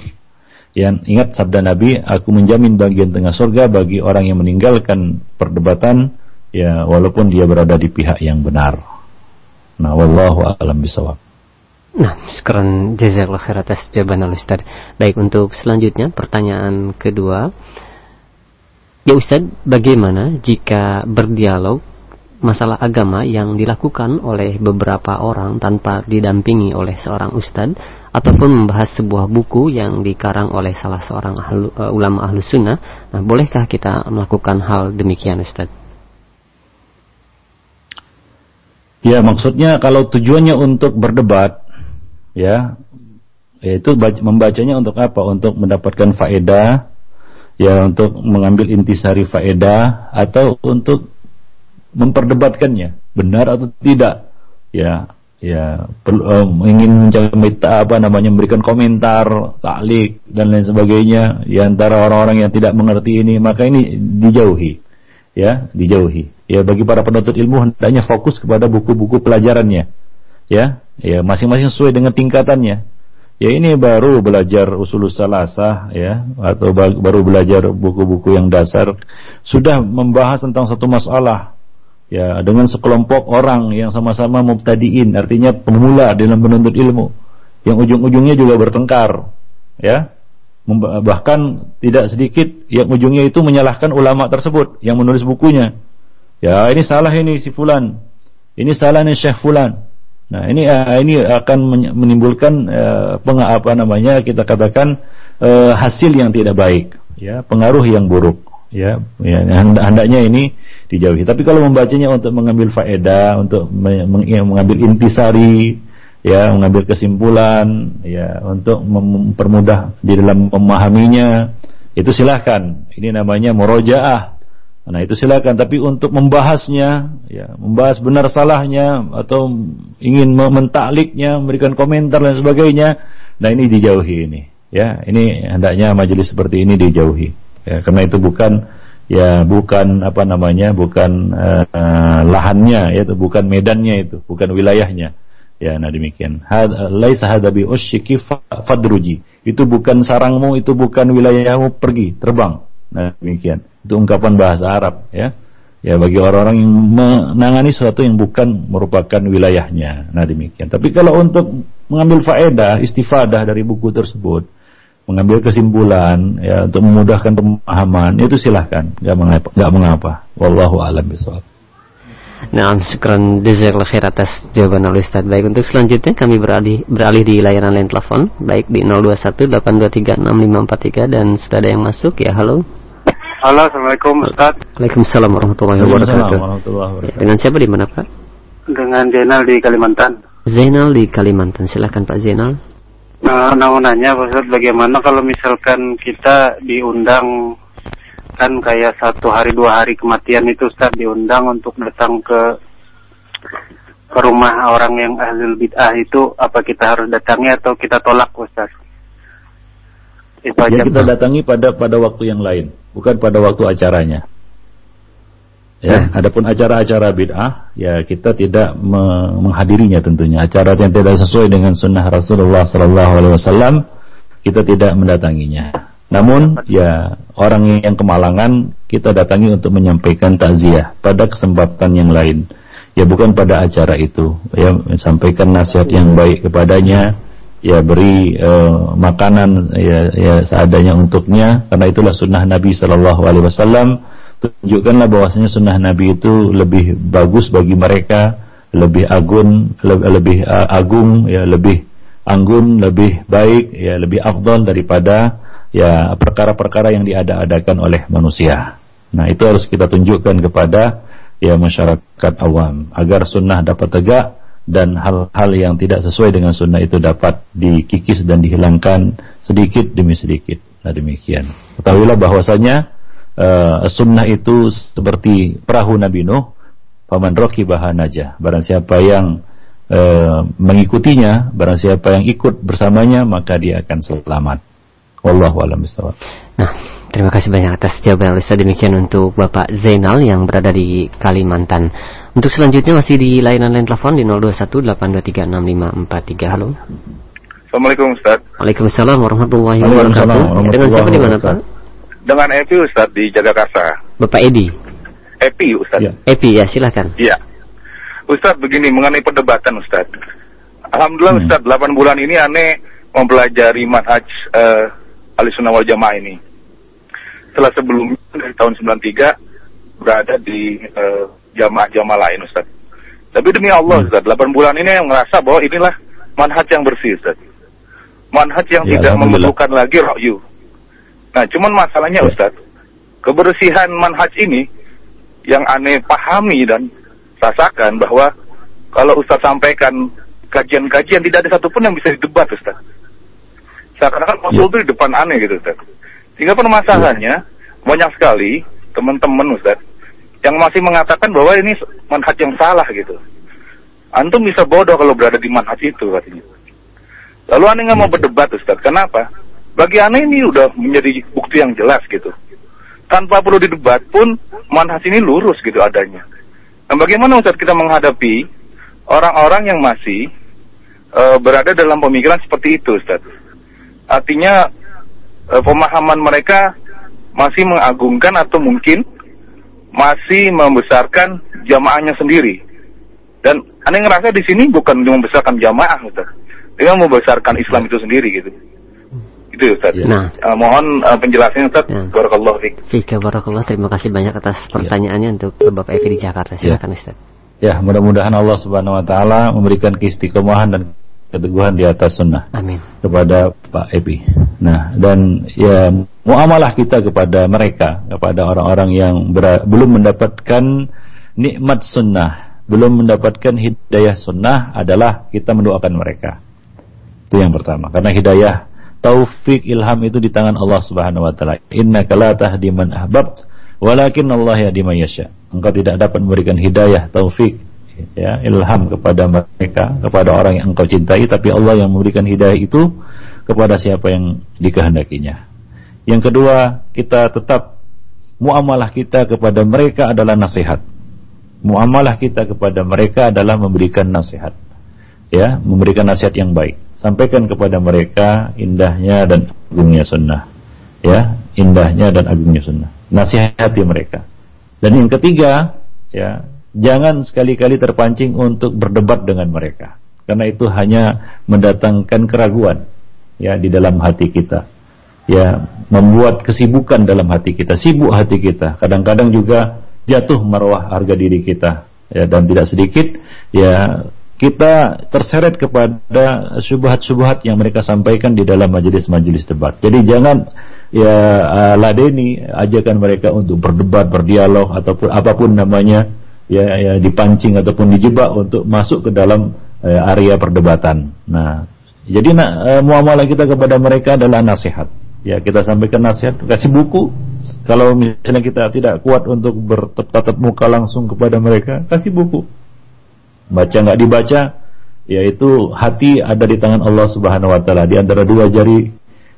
Yang ingat sabda Nabi, aku menjamin bagian tengah surga bagi orang yang meninggalkan perdebatan ya walaupun dia berada di pihak yang benar. Nah, wallahu a'lam bisawab. Nah, sekarang jazakallah khair atas jawaban al Ustaz. Baik, untuk selanjutnya pertanyaan kedua. Ya Ustaz, bagaimana jika berdialog masalah agama yang dilakukan oleh beberapa orang tanpa didampingi oleh seorang ustadz ataupun membahas sebuah buku yang dikarang oleh salah seorang ahlu, uh, ulama ahlu sunnah. Nah, bolehkah kita melakukan hal demikian ustadz? Ya, maksudnya kalau tujuannya untuk berdebat, ya, yaitu membacanya untuk apa? Untuk mendapatkan faedah, ya, untuk mengambil intisari faedah, atau untuk memperdebatkannya. Benar atau tidak? Ya ya um, ingin mencari apa namanya memberikan komentar taklik dan lain sebagainya ya antara orang-orang yang tidak mengerti ini maka ini dijauhi. Ya dijauhi. Ya bagi para penuntut ilmu hendaknya fokus kepada buku-buku pelajarannya. Ya ya masing-masing sesuai dengan tingkatannya. Ya ini baru belajar usul salasah ya atau baru belajar buku-buku yang dasar. Sudah membahas tentang satu masalah ya dengan sekelompok orang yang sama-sama mubtadiin artinya pemula dalam menuntut ilmu yang ujung-ujungnya juga bertengkar ya. Bahkan tidak sedikit yang ujungnya itu menyalahkan ulama tersebut yang menulis bukunya. Ya ini salah ini si fulan ini salah nih syekh fulan. Nah ini uh, ini akan menimbulkan uh, peng, apa namanya kita katakan uh, hasil yang tidak baik ya pengaruh yang buruk ya, ya hendaknya ini dijauhi. Tapi kalau membacanya untuk mengambil faedah, untuk ya, mengambil intisari, ya, mengambil kesimpulan, ya, untuk mempermudah di dalam memahaminya, itu silahkan. Ini namanya murojaah. Nah itu silakan. Tapi untuk membahasnya, ya, membahas benar salahnya atau ingin mentakliknya, memberikan komentar dan sebagainya, nah ini dijauhi ini. Ya, ini hendaknya majelis seperti ini dijauhi ya, karena itu bukan ya bukan apa namanya bukan uh, lahannya itu bukan medannya itu bukan wilayahnya Ya, nah demikian. Laisa hadza bi fadruji. Itu bukan sarangmu, itu bukan wilayahmu, pergi, terbang. Nah, demikian. Itu ungkapan bahasa Arab, ya. Ya, bagi orang-orang yang menangani sesuatu yang bukan merupakan wilayahnya. Nah, demikian. Tapi kalau untuk mengambil faedah, istifadah dari buku tersebut, mengambil kesimpulan ya untuk memudahkan pemahaman itu silahkan nggak mengapa nggak mengapa wallahu alam bisawab Nah, sekarang jazakallahu khair atas jawaban oleh Ustaz. Baik, untuk selanjutnya kami beralih beralih di layanan lain telepon baik di 0218236543 dan sudah ada yang masuk ya. Halo. Halo, Assalamualaikum Ustaz. Waalaikumsalam warahmatullahi wabarakatuh. Ya, dengan siapa di mana, Pak? Dengan Zainal di Kalimantan. Zainal di Kalimantan. Silahkan Pak Zainal. Nah, mau nanya Pak Ustaz, bagaimana kalau misalkan kita diundang kan kayak satu hari dua hari kematian itu Ustaz diundang untuk datang ke ke rumah orang yang ahli bid'ah itu apa kita harus datangi atau kita tolak Ustaz? Itu aja. Ya, kita datangi pada pada waktu yang lain, bukan pada waktu acaranya. Ya, hmm. adapun acara-acara bid'ah, ya kita tidak me menghadirinya tentunya. Acara yang tidak sesuai dengan sunnah Rasulullah Sallallahu Alaihi Wasallam, kita tidak mendatanginya. Namun ya orang yang kemalangan kita datangi untuk menyampaikan takziah pada kesempatan yang lain. Ya bukan pada acara itu. Ya sampaikan nasihat yang baik kepadanya, ya beri uh, makanan ya, ya seadanya untuknya karena itulah sunnah Nabi Shallallahu alaihi wasallam. Tunjukkanlah bahwasanya sunnah Nabi itu lebih bagus bagi mereka, lebih agung, lebih, uh, agung, ya lebih anggun, lebih baik, ya lebih afdal daripada ya perkara-perkara yang diada-adakan oleh manusia. Nah, itu harus kita tunjukkan kepada ya masyarakat awam agar sunnah dapat tegak dan hal-hal yang tidak sesuai dengan sunnah itu dapat dikikis dan dihilangkan sedikit demi sedikit. Nah, demikian. Ketahuilah bahwasanya uh, sunnah itu seperti perahu Nabi Nuh, paman roki bahan aja. Barang siapa yang uh, mengikutinya, barang siapa yang ikut bersamanya, maka dia akan selamat. Wallahu a'lam. Nah, terima kasih banyak atas jawaban Ustaz. Demikian untuk Bapak Zainal yang berada di Kalimantan. Untuk selanjutnya masih di layanan lain telepon di 0218236543. Halo. Assalamualaikum Ustaz. Waalaikumsalam warahmatullahi wabarakatuh. Dengan siapa di mana Pak? Dengan Epi Ustaz di Jagakarsa. Bapak Edi. Epi Ustaz. Ya. Epi ya, silakan. Iya. Ustaz begini mengenai perdebatan Ustaz. Alhamdulillah hmm. Ustaz 8 bulan ini aneh mempelajari manhaj uh, Sunnah wal Jamaah ini. Setelah sebelumnya dari tahun 93 berada di uh, jamaah-jamaah lain Ustaz. Tapi demi Allah hmm. Ustaz, 8 bulan ini yang merasa bahwa inilah manhaj yang bersih Ustaz. Manhaj yang ya, tidak memerlukan lagi ra'yu. Nah, cuman masalahnya ya. Ustaz, kebersihan manhaj ini yang aneh pahami dan rasakan bahwa kalau Ustaz sampaikan kajian-kajian tidak ada satupun yang bisa didebat Ustaz. Seakan-akan Rasul itu di depan aneh gitu Ustaz. Sehingga permasalahannya yeah. banyak sekali teman-teman Ustaz yang masih mengatakan bahwa ini manhaj yang salah gitu. Antum bisa bodoh kalau berada di manhaj itu katanya. Lalu aneh nggak mau iya. berdebat Ustaz. Kenapa? Bagi aneh ini udah menjadi bukti yang jelas gitu. Tanpa perlu didebat pun manhaj ini lurus gitu adanya. Nah bagaimana Ustaz kita menghadapi orang-orang yang masih uh, berada dalam pemikiran seperti itu Ustaz? Artinya e, pemahaman mereka masih mengagungkan atau mungkin masih membesarkan jamaahnya sendiri. Dan aneh ngerasa di sini bukan membesarkan jamaah, Ustaz. Dengan membesarkan Islam itu sendiri gitu. Itu Ustaz. Ya. Nah, uh, mohon uh, penjelasannya Ustaz. Ya. Barakallah fiik. Fika barakallah. Terima kasih banyak atas ya. pertanyaannya ya. untuk Bapak Evi di Jakarta. Silakan ya. Ustaz. Ya, mudah-mudahan Allah Subhanahu wa taala memberikan keistiqomahan dan keteguhan di atas sunnah Amin. kepada Pak Epi. Nah, dan ya muamalah kita kepada mereka, kepada orang-orang yang belum mendapatkan nikmat sunnah, belum mendapatkan hidayah sunnah adalah kita mendoakan mereka. Itu yang pertama. Karena hidayah taufik ilham itu di tangan Allah Subhanahu wa taala. Innaka la tahdi man ahbabt, walakin Allah yahdi man yasha. Engkau tidak dapat memberikan hidayah taufik ya ilham kepada mereka kepada orang yang engkau cintai tapi Allah yang memberikan hidayah itu kepada siapa yang dikehendakinya yang kedua kita tetap muamalah kita kepada mereka adalah nasihat muamalah kita kepada mereka adalah memberikan nasihat ya memberikan nasihat yang baik. Sampaikan kepada mereka indahnya dan agungnya sunnah ya indahnya dan agungnya sunnah. Nasihati mereka. Dan yang ketiga ya jangan sekali-kali terpancing untuk berdebat dengan mereka. Karena itu hanya mendatangkan keraguan ya di dalam hati kita. Ya membuat kesibukan dalam hati kita sibuk hati kita. Kadang-kadang juga jatuh marwah harga diri kita ya dan tidak sedikit ya kita terseret kepada syubhat-syubhat yang mereka sampaikan di dalam majelis-majelis debat. Jadi jangan ya uh, ladeni ajakan mereka untuk berdebat, berdialog ataupun apa pun namanya ya, ya dipancing ataupun dijebak untuk masuk ke dalam uh, area perdebatan. Nah, jadi nah, muamalah kita kepada mereka adalah nasihat. Ya, kita sampaikan nasihat, kasih buku. Kalau misalnya kita tidak kuat untuk bertatap muka langsung kepada mereka, kasih buku baca nggak dibaca yaitu hati ada di tangan Allah Subhanahu wa taala di antara dua jari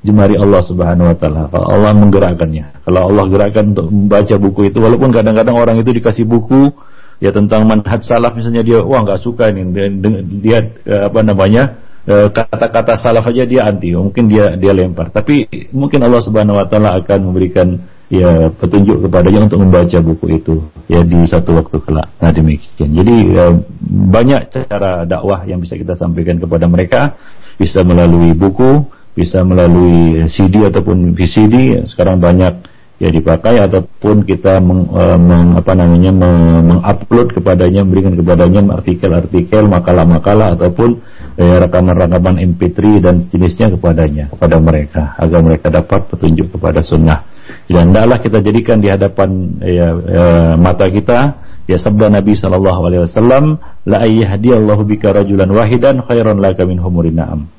jemari Allah Subhanahu wa taala. Kalau Allah menggerakkannya. Kalau Allah gerakkan untuk membaca buku itu walaupun kadang-kadang orang itu dikasih buku ya tentang manhaj salaf misalnya dia wah nggak suka ini dia, dia eh, apa namanya eh, kata-kata salaf aja dia anti mungkin dia dia lempar tapi mungkin Allah Subhanahu wa taala akan memberikan ya petunjuk kepadanya untuk membaca buku itu ya di satu waktu kelak. Nah demikian. Jadi ya, banyak cara dakwah yang bisa kita sampaikan kepada mereka bisa melalui buku, bisa melalui CD ataupun VCD. Sekarang banyak ya dipakai ataupun kita meng, uh, meng, apa namanya mengupload kepadanya memberikan kepadanya artikel-artikel makalah-makalah ataupun ya, rekaman-rekaman MP3 dan sejenisnya kepadanya kepada mereka agar mereka dapat petunjuk kepada sunnah. Dan hendaklah kita jadikan di hadapan ya, ya, mata kita ya sabda Nabi sallallahu alaihi wasallam la ayyadiyallahu bika rajulan wahidan khairan laka min humurin na'am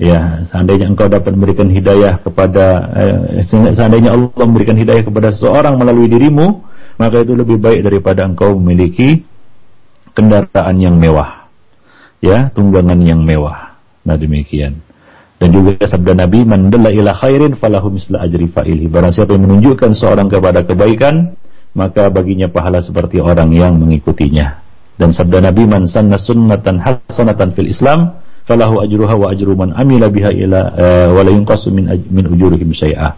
Ya, seandainya engkau dapat memberikan hidayah kepada eh, seandainya Allah memberikan hidayah kepada seseorang melalui dirimu, maka itu lebih baik daripada engkau memiliki kendaraan yang mewah. Ya, tunggangan yang mewah. Nah, demikian. Dan juga sabda Nabi, "Man dalla ila khairin falahu misla ajri fa'ilhi." Barang siapa yang menunjukkan seorang kepada kebaikan, maka baginya pahala seperti orang yang mengikutinya. Dan sabda Nabi, "Man sanna sunnatan hasanatan fil Islam, falahu ajruha wa ajru man amila biha ila uh, wa la yunqasu min min ujurihim syai'a.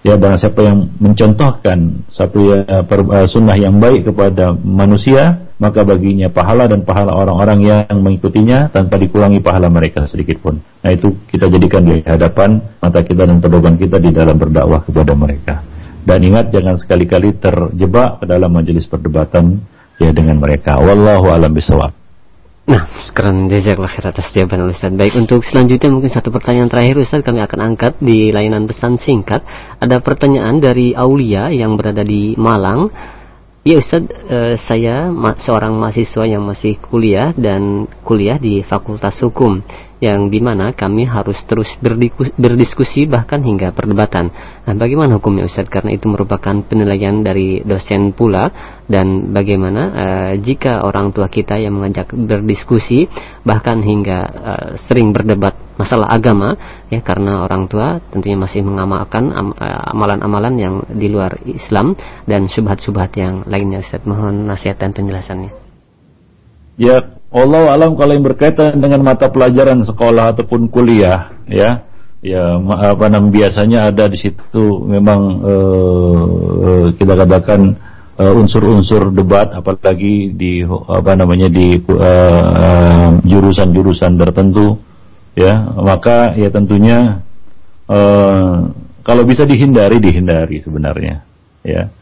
Ya barang siapa yang mencontohkan satu ya, per, uh, sunnah yang baik kepada manusia, maka baginya pahala dan pahala orang-orang yang mengikutinya tanpa dikurangi pahala mereka sedikit pun. Nah itu kita jadikan di hadapan mata kita dan pedoman kita di dalam berdakwah kepada mereka. Dan ingat jangan sekali-kali terjebak dalam majelis perdebatan ya dengan mereka. Wallahu alam bisawab. Nah, sekarang jazakallah khair atas jawaban Ustaz. Baik, untuk selanjutnya mungkin satu pertanyaan terakhir Ustaz kami akan angkat di layanan pesan singkat. Ada pertanyaan dari Aulia yang berada di Malang. Ya Ustaz, eh, saya ma seorang mahasiswa yang masih kuliah dan kuliah di Fakultas Hukum yang di mana kami harus terus berdiskusi bahkan hingga perdebatan. Nah, bagaimana hukumnya Ustaz? Karena itu merupakan penilaian dari dosen pula dan bagaimana uh, jika orang tua kita yang mengajak berdiskusi bahkan hingga uh, sering berdebat masalah agama ya karena orang tua tentunya masih mengamalkan eh, amalan-amalan yang di luar Islam dan subhat-subhat yang lainnya Ustaz. Mohon nasihat dan penjelasannya. Ya, Allah alam kalau yang berkaitan dengan mata pelajaran sekolah ataupun kuliah, ya, ya apa namanya biasanya ada di situ memang uh, kita katakan uh, unsur-unsur debat, apalagi di apa namanya di jurusan-jurusan uh, tertentu, ya, maka ya tentunya uh, kalau bisa dihindari dihindari sebenarnya, ya,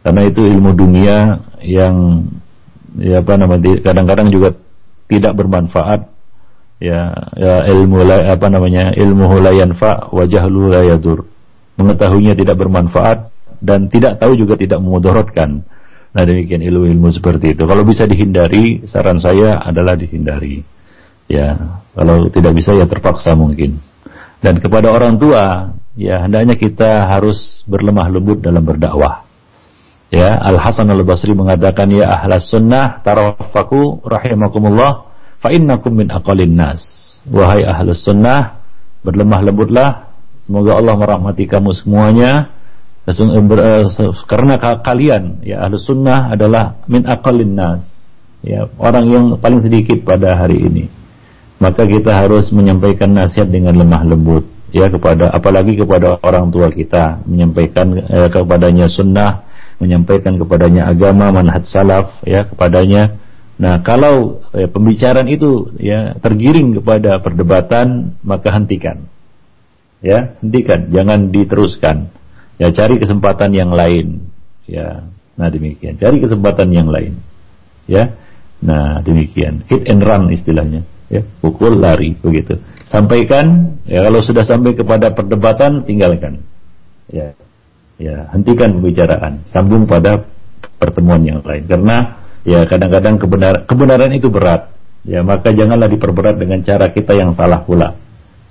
karena itu ilmu dunia yang ya apa namanya kadang-kadang juga tidak bermanfaat. Ya, ya ilmu apa namanya ilmu la yanfa wa jahlu la yadur. Mengetahuinya tidak bermanfaat dan tidak tahu juga tidak memudaratkan nah demikian ilmu-ilmu seperti itu. Kalau bisa dihindari saran saya adalah dihindari. Ya kalau tidak bisa ya terpaksa mungkin. Dan kepada orang tua ya hendaknya kita harus berlemah lembut dalam berdakwah Ya, Al Hasan Al Basri mengatakan ya ahlas sunnah tarafaku rahimakumullah fa innakum min aqalin nas. Wahai ahlus sunnah, berlemah lembutlah. Semoga Allah merahmati kamu semuanya. Eh, karena kalian ya ahlus sunnah adalah min aqalin nas. Ya, orang yang paling sedikit pada hari ini. maka kita harus menyampaikan nasihat dengan lemah lembut ya kepada apalagi kepada orang tua kita menyampaikan eh, kepadanya sunnah menyampaikan kepadanya agama manhaj salaf ya kepadanya. Nah kalau eh, pembicaraan itu ya tergiring kepada perdebatan maka hentikan. Ya hentikan. Jangan diteruskan. Ya cari kesempatan yang lain. Ya nah demikian. Cari kesempatan yang lain. Ya nah demikian. Hit and run istilahnya. Ya pukul lari begitu. Sampaikan ya kalau sudah sampai kepada perdebatan tinggalkan. Ya ya hentikan pembicaraan. Sambung pada pertemuan yang lain. Karena ya kadang-kadang kebenaran kebenaran itu berat. Ya maka janganlah diperberat dengan cara kita yang salah pula.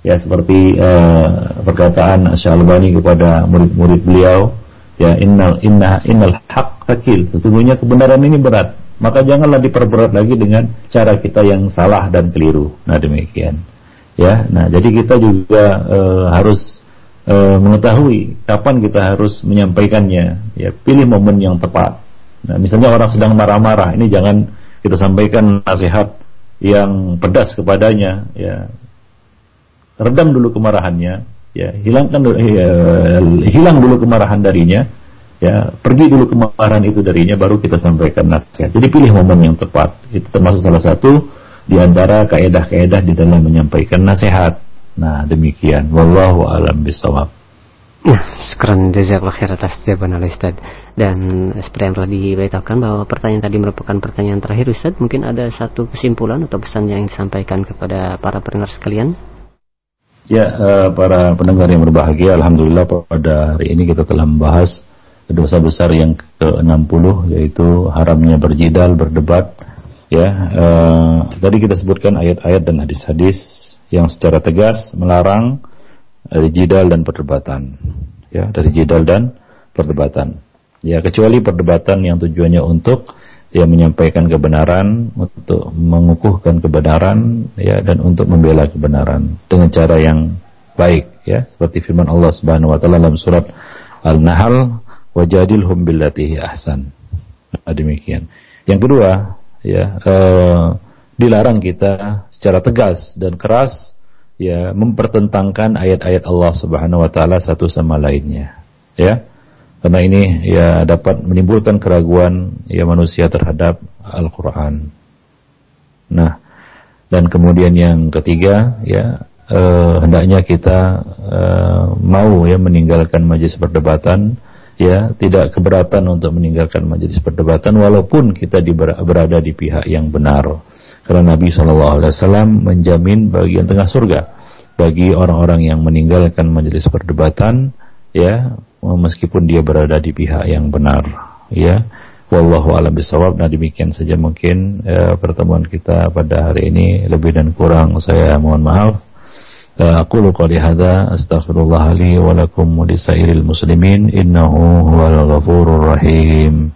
Ya seperti uh, perkataan Syalbani kepada murid-murid beliau ya innal inna innal haq takil sesungguhnya kebenaran ini berat. Maka janganlah diperberat lagi dengan cara kita yang salah dan keliru. Nah demikian. Ya, nah jadi kita juga e, harus e, mengetahui kapan kita harus menyampaikannya. Ya, pilih momen yang tepat. Nah, misalnya orang sedang marah-marah, ini jangan kita sampaikan nasihat yang pedas kepadanya. Ya, redam dulu kemarahannya. Ya, hilangkan ya, hilang dulu kemarahan darinya ya pergi dulu kemarahan itu darinya baru kita sampaikan nasihat jadi pilih momen yang tepat itu termasuk salah satu di antara kaedah-kaedah di dalam menyampaikan nasihat nah demikian wallahu alam bisawab Nah, sekarang jazakallah khair atas jawaban oleh Ustaz. Dan seperti yang telah diberitakan bahwa pertanyaan tadi merupakan pertanyaan terakhir Ustaz, mungkin ada satu kesimpulan atau pesan yang disampaikan kepada para pendengar sekalian? Ya, uh, para pendengar yang berbahagia, Alhamdulillah pada hari ini kita telah membahas dosa besar yang ke-60 yaitu haramnya berjidal, berdebat. Ya, uh, tadi kita sebutkan ayat-ayat dan hadis-hadis yang secara tegas melarang dari jidal dan perdebatan. Ya, dari jidal dan perdebatan. Ya, kecuali perdebatan yang tujuannya untuk ya menyampaikan kebenaran, untuk mengukuhkan kebenaran ya dan untuk membela kebenaran dengan cara yang baik ya, seperti firman Allah Subhanahu wa taala dalam surat Al-Nahl wajadilhum billati ahsan. Nah, demikian. Yang kedua, ya eh, dilarang kita secara tegas dan keras ya mempertentangkan ayat-ayat Allah Subhanahu wa taala satu sama lainnya. Ya. Karena ini ya dapat menimbulkan keraguan ya manusia terhadap Al-Qur'an. Nah, dan kemudian yang ketiga ya eh, hendaknya kita eh, mau ya meninggalkan majlis perdebatan ya tidak keberatan untuk meninggalkan majelis perdebatan walaupun kita berada di pihak yang benar. Karena Nabi saw menjamin bagian tengah surga bagi orang-orang yang meninggalkan majelis perdebatan ya meskipun dia berada di pihak yang benar ya. Wallahu alam bisawab nah demikian saja mungkin ya, pertemuan kita pada hari ini. Lebih dan kurang saya mohon maaf أقول قولي هذا أستغفر الله لي ولكم ولسائر المسلمين إنه هو الغفور الرحيم.